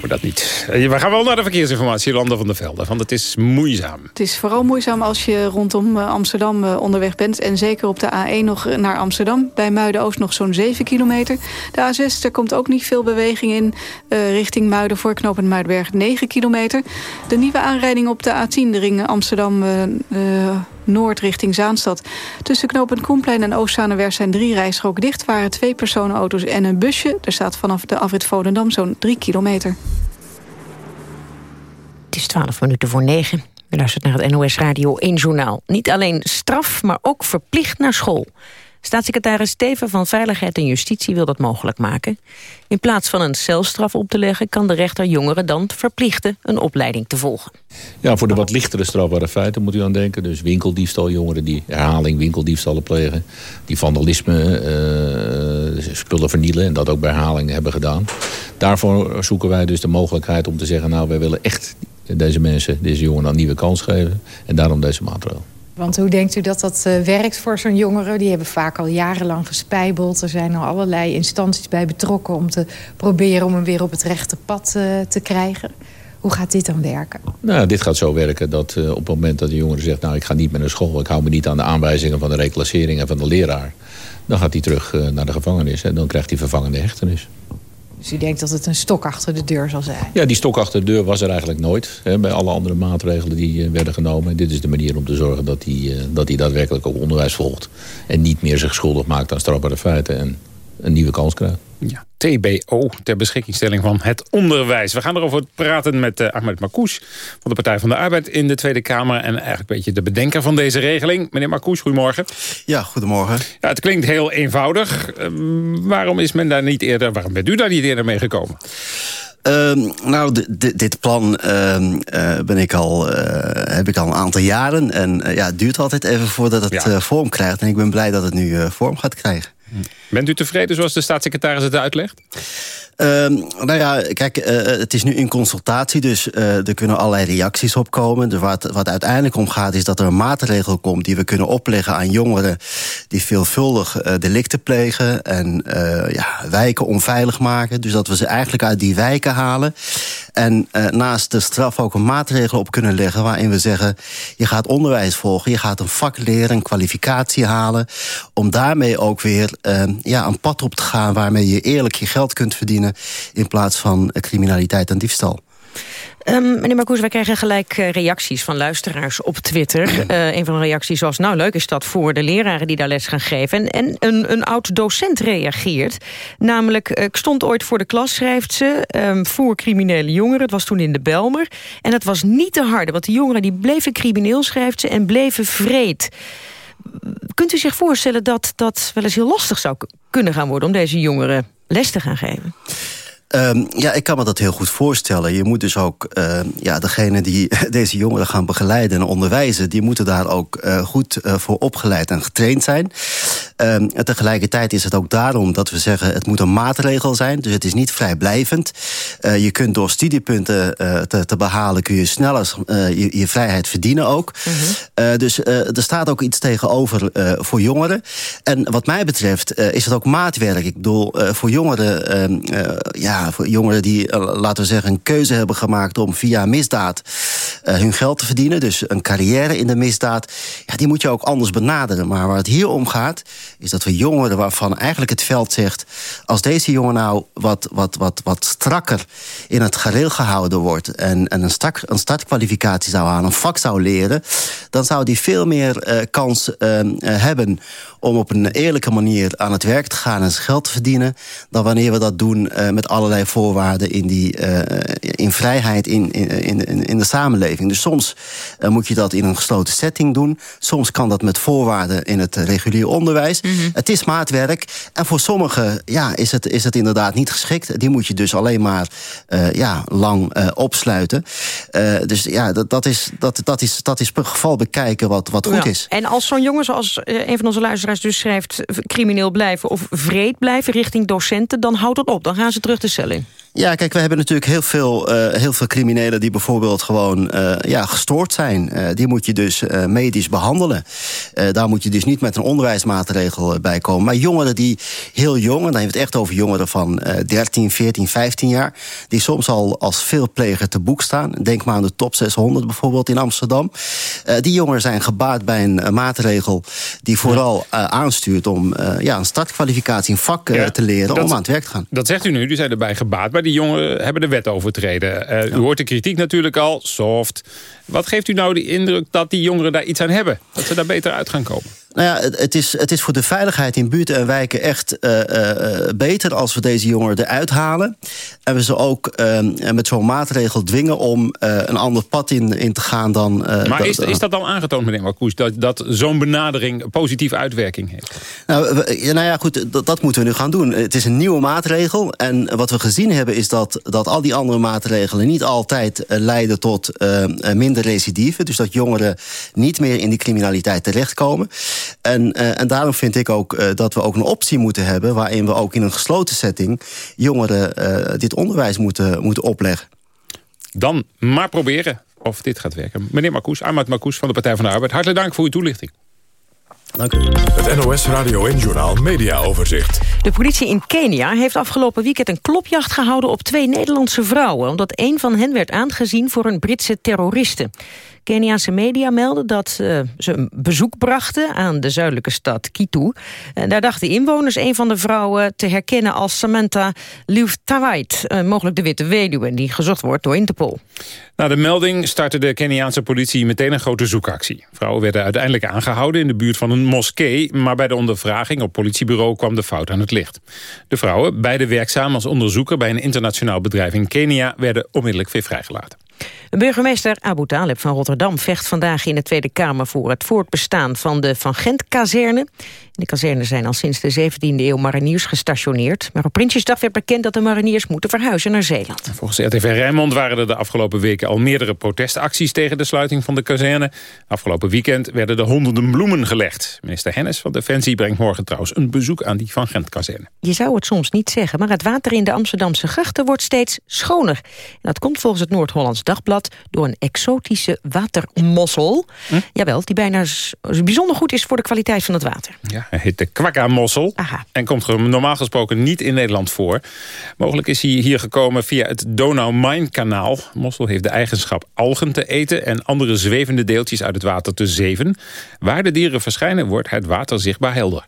Doe dat niet. Eh, we gaan wel naar de verkeersinformatie, Landen van der Velde. Want het is moeizaam. Het is vooral moeizaam als je rondom eh, Amsterdam onderweg bent. En zeker op de A1 nog naar Amsterdam. Bij Muiden-Oost nog zo'n 7 kilometer. De A6, er komt ook niet veel beweging in. Uh, richting Muiden voor knooppunt Muidenberg 9 kilometer. De nieuwe aanrijding op de A10, de ring Amsterdam... Uh, Noord richting Zaanstad. Tussen knooppunt Koenplein en Oostzaanerweg zijn drie rijstroken dicht. waren twee personenauto's en een busje. Er staat vanaf de afrit Volendam zo'n drie kilometer. Het is twaalf minuten voor negen. U luistert naar het NOS Radio 1 Journaal. Niet alleen straf, maar ook verplicht naar school. Staatssecretaris Steven van Veiligheid en Justitie wil dat mogelijk maken. In plaats van een celstraf op te leggen... kan de rechter jongeren dan verplichten een opleiding te volgen. Ja, voor de wat lichtere strafbare feiten moet u aan denken. Dus winkeldiefstal, jongeren die herhaling winkeldiefstallen plegen. Die vandalisme, uh, spullen vernielen en dat ook bij herhaling hebben gedaan. Daarvoor zoeken wij dus de mogelijkheid om te zeggen... nou, wij willen echt deze mensen, deze jongeren een nieuwe kans geven. En daarom deze maatregel. Want hoe denkt u dat dat uh, werkt voor zo'n jongere? Die hebben vaak al jarenlang gespijbeld. Er zijn al allerlei instanties bij betrokken... om te proberen om hem weer op het rechte pad uh, te krijgen. Hoe gaat dit dan werken? Nou, dit gaat zo werken dat op het moment dat de jongere zegt... nou, ik ga niet meer naar school, ik hou me niet aan de aanwijzingen van de reclassering en van de leraar... dan gaat hij terug naar de gevangenis en dan krijgt hij vervangende hechtenis. Dus u denkt dat het een stok achter de deur zal zijn? Ja, die stok achter de deur was er eigenlijk nooit. Hè, bij alle andere maatregelen die werden genomen. En dit is de manier om te zorgen dat hij, dat hij daadwerkelijk ook onderwijs volgt. En niet meer zich schuldig maakt aan strafbare feiten. En een nieuwe kans krijgt. Ja, TBO, ter beschikkingstelling van het onderwijs. We gaan erover praten met uh, Ahmed Marcouch van de Partij van de Arbeid in de Tweede Kamer. En eigenlijk een beetje de bedenker van deze regeling. Meneer Marcouch, goedemorgen. Ja, goedemorgen. Ja, het klinkt heel eenvoudig. Uh, waarom is men daar niet eerder, waarom bent u daar niet eerder mee gekomen? Uh, nou, dit plan uh, ben ik al, uh, heb ik al een aantal jaren. En ja, het duurt altijd even voordat het ja. vorm krijgt. En ik ben blij dat het nu vorm gaat krijgen. Bent u tevreden zoals de staatssecretaris het uitlegt? Uh, nou ja, kijk, uh, het is nu in consultatie, dus uh, er kunnen allerlei reacties op komen. Dus wat, uiteindelijk om gaat, is dat er een maatregel komt... die we kunnen opleggen aan jongeren die veelvuldig delicten plegen... en ja, wijken onveilig maken. Dus dat we ze eigenlijk uit die wijken halen. En naast de straf ook een maatregel op kunnen leggen... waarin we zeggen, je gaat onderwijs volgen... je gaat een vak leren, een kwalificatie halen... om daarmee ook weer ja, een pad op te gaan... waarmee je eerlijk je geld kunt verdienen in plaats van criminaliteit en diefstal. Um, meneer Marcoes, wij krijgen gelijk uh, reacties van luisteraars op Twitter. Uh, een van de reacties was, nou leuk is dat voor de leraren die daar les gaan geven. En, en een, een oud-docent reageert. Namelijk, uh, ik stond ooit voor de klas, schrijft ze, um, voor criminele jongeren. Het was toen in de Belmer. En dat was niet te harde, want de jongeren die bleven crimineel, schrijft ze, en bleven vreed. Kunt u zich voorstellen dat dat wel eens heel lastig zou kunnen gaan worden... om deze jongeren les te gaan geven? Um, ja, ik kan me dat heel goed voorstellen. Je moet dus ook, uh, ja, degene die deze jongeren gaan begeleiden en onderwijzen... die moeten daar ook uh, goed uh, voor opgeleid en getraind zijn. Um, en tegelijkertijd is het ook daarom dat we zeggen... het moet een maatregel zijn, dus het is niet vrijblijvend. je kunt door studiepunten te, te, behalen... kun je sneller je, je, vrijheid verdienen ook. -hmm. dus er staat ook iets tegenover voor jongeren. En wat mij betreft is het ook maatwerk. Ik bedoel, voor jongeren... Ehm, ja, voor jongeren die, eh, laten we zeggen, een keuze hebben gemaakt om via misdaad hun geld te verdienen. Dus een carrière in de misdaad. Ja, die moet je ook anders benaderen. Maar waar het hier om gaat, is dat we jongeren waarvan eigenlijk het veld zegt... als deze jongen nou wat, wat, wat, wat strakker in het gareel gehouden wordt... en, en een, start, een startkwalificatie zou halen, een vak zou leren... dan zou die veel meer uh, kans uh, hebben om op een eerlijke manier aan het werk te gaan... en zijn geld te verdienen, dan wanneer we dat doen met allerlei voorwaarden in, die, in vrijheid in, in, in, in de samenleving. Dus soms moet je dat in een gesloten setting doen. Soms kan dat met voorwaarden in het regulier onderwijs. -hmm. Het is maatwerk. En voor sommigen ja, is, het, is het inderdaad niet geschikt. Die moet je dus alleen maar uh, ja, lang opsluiten. dus ja, dat, dat, is, dat, dat, is, dat is per geval bekijken wat, wat goed ja. is. En als zo'n jongen, zoals een van onze luisteraars dus schrijft... crimineel blijven of vreed blijven richting docenten... dan houdt het op. Dan gaan ze terug de cel in. Ja, kijk, we hebben natuurlijk heel veel, uh, heel veel criminelen... die bijvoorbeeld gewoon uh, ja, gestoord zijn. Uh, die moet je dus medisch behandelen. daar moet je dus niet met een onderwijsmaatregel bij komen. Maar jongeren die heel jong... en dan heeft het echt over jongeren van 13, 14, 15 jaar... die soms al als veelpleger te boek staan. Denk maar aan de top 600 bijvoorbeeld in Amsterdam. die jongeren zijn gebaat bij een maatregel... die vooral aanstuurt om ja, een startkwalificatie, een vak ja, te leren... dat, om aan het werk te gaan. Dat zegt u nu, u zijn erbij gebaat... Die jongeren hebben de wet overtreden. Uh, ja. U hoort de kritiek natuurlijk al, soft. Wat geeft u nou de indruk dat die jongeren daar iets aan hebben? Dat ze daar beter uit gaan komen? Nou ja, het, het, is, het is voor de veiligheid in buurten en wijken echt uh, uh, beter... als we deze jongeren eruit halen. En we ze ook uh, met zo'n maatregel dwingen om een ander pad in, in te gaan dan... maar is, is dat al aangetoond, meneer Marcoes... dat, dat zo'n benadering positieve uitwerking heeft? Nou, we, nou ja, goed, dat, dat moeten we nu gaan doen. Het is een nieuwe maatregel. En wat we gezien hebben is dat, dat al die andere maatregelen... niet altijd leiden tot minder recidive. Dus dat jongeren niet meer in die criminaliteit terechtkomen... En, uh, en daarom vind ik ook uh, dat we ook een optie moeten hebben... waarin we ook in een gesloten setting jongeren uh, dit onderwijs moeten, moeten opleggen. Dan maar proberen of dit gaat werken. Meneer Marcoes, Ahmad Marcoes van de Partij van de Arbeid... hartelijk dank voor uw toelichting. Dank u. Het NOS Radio en Journal Media Overzicht. De politie in Kenia heeft afgelopen weekend een klopjacht gehouden op twee Nederlandse vrouwen... omdat een van hen werd aangezien voor een Britse terroriste. Keniaanse media melden dat uh, ze een bezoek brachten aan de zuidelijke stad Kitu. En daar dachten inwoners een van de vrouwen te herkennen als Samantha Liuftawait. Uh, mogelijk de witte weduwe die gezocht wordt door Interpol. Na de melding startte de Keniaanse politie meteen een grote zoekactie. Vrouwen werden uiteindelijk aangehouden in de buurt van een moskee... maar bij de ondervraging op politiebureau kwam de fout aan het De vrouwen, beide werkzaam als onderzoeker bij een internationaal bedrijf in Kenia... werden onmiddellijk weer vrijgelaten. Burgemeester Abu Talib van Rotterdam vecht vandaag in de Tweede Kamer... voor het voortbestaan van de Van Gent-kazerne. In de kazerne zijn al sinds de 17e eeuw mariniers gestationeerd. Maar op Prinsjesdag werd bekend dat de mariniers moeten verhuizen naar Zeeland. Volgens RTV Rijnmond waren er de afgelopen weken al meerdere protestacties... tegen de sluiting van de kazerne. Afgelopen weekend werden er honderden bloemen gelegd. Minister Hennis van Defensie brengt morgen trouwens een bezoek aan die Van Gent-kazerne. Je zou het soms niet zeggen, maar het water in de Amsterdamse grachten wordt steeds schoner. En dat komt volgens het Noord-Hollands Dagblad door een exotische watermossel. Hm? Jawel, die bijna bijzonder goed is voor de kwaliteit van het water. Ja, hij heet de kwakka-mossel en komt normaal gesproken niet in Nederland voor. Mogelijk is hij hier gekomen via het Donau-Main-kanaal. Mossel heeft de eigenschap algen te eten en andere zwevende deeltjes uit het water te zeven. Waar de dieren verschijnen wordt het water zichtbaar helder.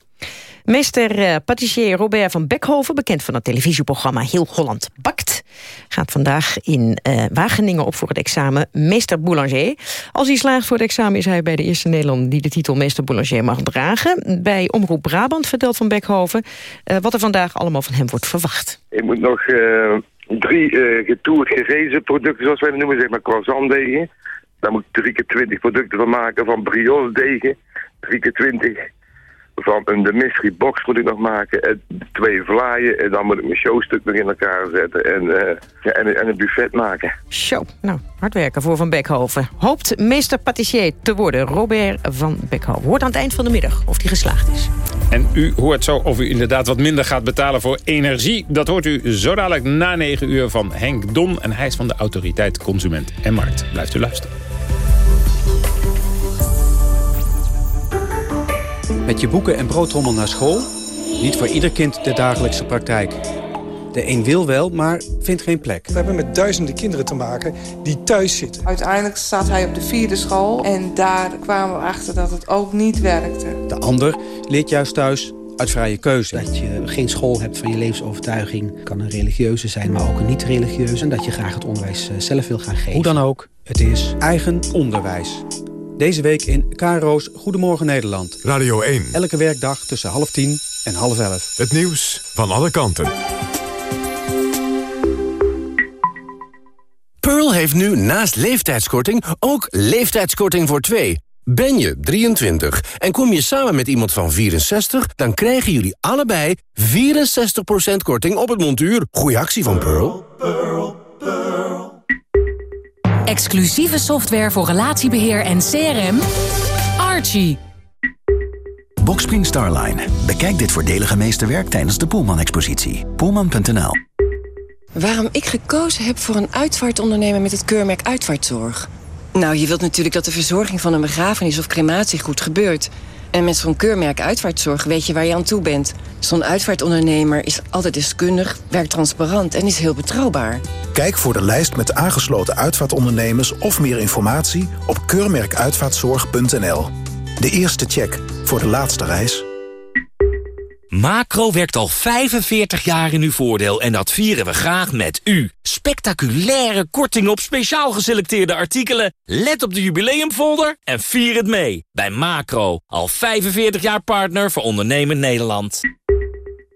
Meester uh, patissier Robert van Beckhoven, bekend van het televisieprogramma Heel Holland Bakt, gaat vandaag in uh, Wageningen op voor het examen Meester Boulanger. Als hij slaagt voor het examen is hij bij de eerste Nederlander die de titel Meester Boulanger mag dragen. Bij Omroep Brabant vertelt van Beckhoven uh, wat er vandaag allemaal van hem wordt verwacht. Ik moet nog drie getoerd gerezen producten, zoals wij het noemen, zeg maar croissantdegen. Daar moet ik drie keer twintig producten van maken van brioche degen, drie keer twintig van een de mystery box moet ik nog maken. En twee vlaaien. En dan moet ik mijn showstuk nog in elkaar zetten. En, uh, ja, en, en, een buffet maken. Show. Nou, hard werken voor Van Beckhoven. Hoopt meester patissier te worden. Robert van Beckhoven. Hoort aan het eind van de middag of hij geslaagd is. En u hoort zo of u inderdaad wat minder gaat betalen voor energie. Dat hoort u zo dadelijk na 9 uur van Henk Don. En hij is van de autoriteit Consument en Markt. Blijft u luisteren. Met je boeken en broodrommel naar school? Niet voor ieder kind de dagelijkse praktijk. De een wil wel, maar vindt geen plek. We hebben met duizenden kinderen te maken die thuis zitten. Uiteindelijk zat hij op de vierde school en daar kwamen we achter dat het ook niet werkte. De ander leert juist thuis uit vrije keuze. Dat je geen school hebt van je levensovertuiging. kan een religieuze zijn, maar ook een niet-religieuze. En dat je graag het onderwijs eh, zelf wil gaan geven. Hoe dan ook, het is eigen onderwijs. Deze week in KRO's Goedemorgen Nederland. Radio 1. Elke werkdag tussen half tien en half elf. Het nieuws van alle kanten. Pearl heeft nu naast leeftijdskorting ook leeftijdskorting voor twee. Ben je 23 en kom je samen met iemand van 64... dan krijgen jullie allebei 64% korting op het montuur. Goeie actie van Pearl. Pearl, Pearl. Exclusieve software voor relatiebeheer en CRM. Archie. Boxspring Starline. Bekijk dit voordelige meesterwerk tijdens de Poelman-expositie. Poelman.nl Waarom ik gekozen heb voor een uitvaartondernemer met het keurmerk Uitvaartzorg? Nou, je wilt natuurlijk dat de verzorging van een begrafenis of crematie goed gebeurt... En met zo'n keurmerk uitvaartzorg weet je waar je aan toe bent. Zo'n uitvaartondernemer is altijd deskundig, werkt transparant en is heel betrouwbaar. Kijk voor de lijst met aangesloten uitvaartondernemers of meer informatie op keurmerkuitvaartzorg.nl. De eerste check voor de laatste reis. Macro werkt al 45 jaar in uw voordeel en dat vieren we graag met u. Spectaculaire korting op speciaal geselecteerde artikelen. Let op de jubileumfolder en vier het mee. Bij Macro, al 45 jaar partner voor ondernemen Nederland.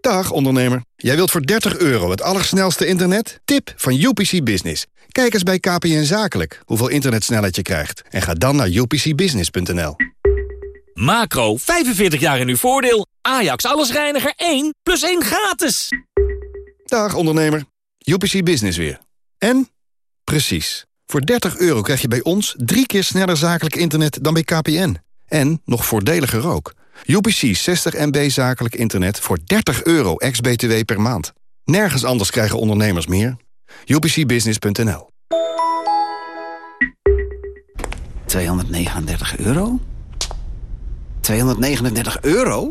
Dag ondernemer. Jij wilt voor 30 euro het allersnelste internet? Tip van UPC Business. Kijk eens bij KPN Zakelijk hoeveel internetsnelheid je krijgt. En ga dan naar upcbusiness.nl. Macro, 45 jaar in uw voordeel. Ajax allesreiniger 1 plus 1 gratis. Dag ondernemer. UPC Business weer. En? Precies. Voor 30 euro krijg je bij ons drie keer sneller zakelijk internet dan bij KPN. En nog voordeliger ook. UPC 60 MB zakelijk internet voor 30 euro ex-BTW per maand. Nergens anders krijgen ondernemers meer. UPCbusiness.nl 239 euro? 239 euro?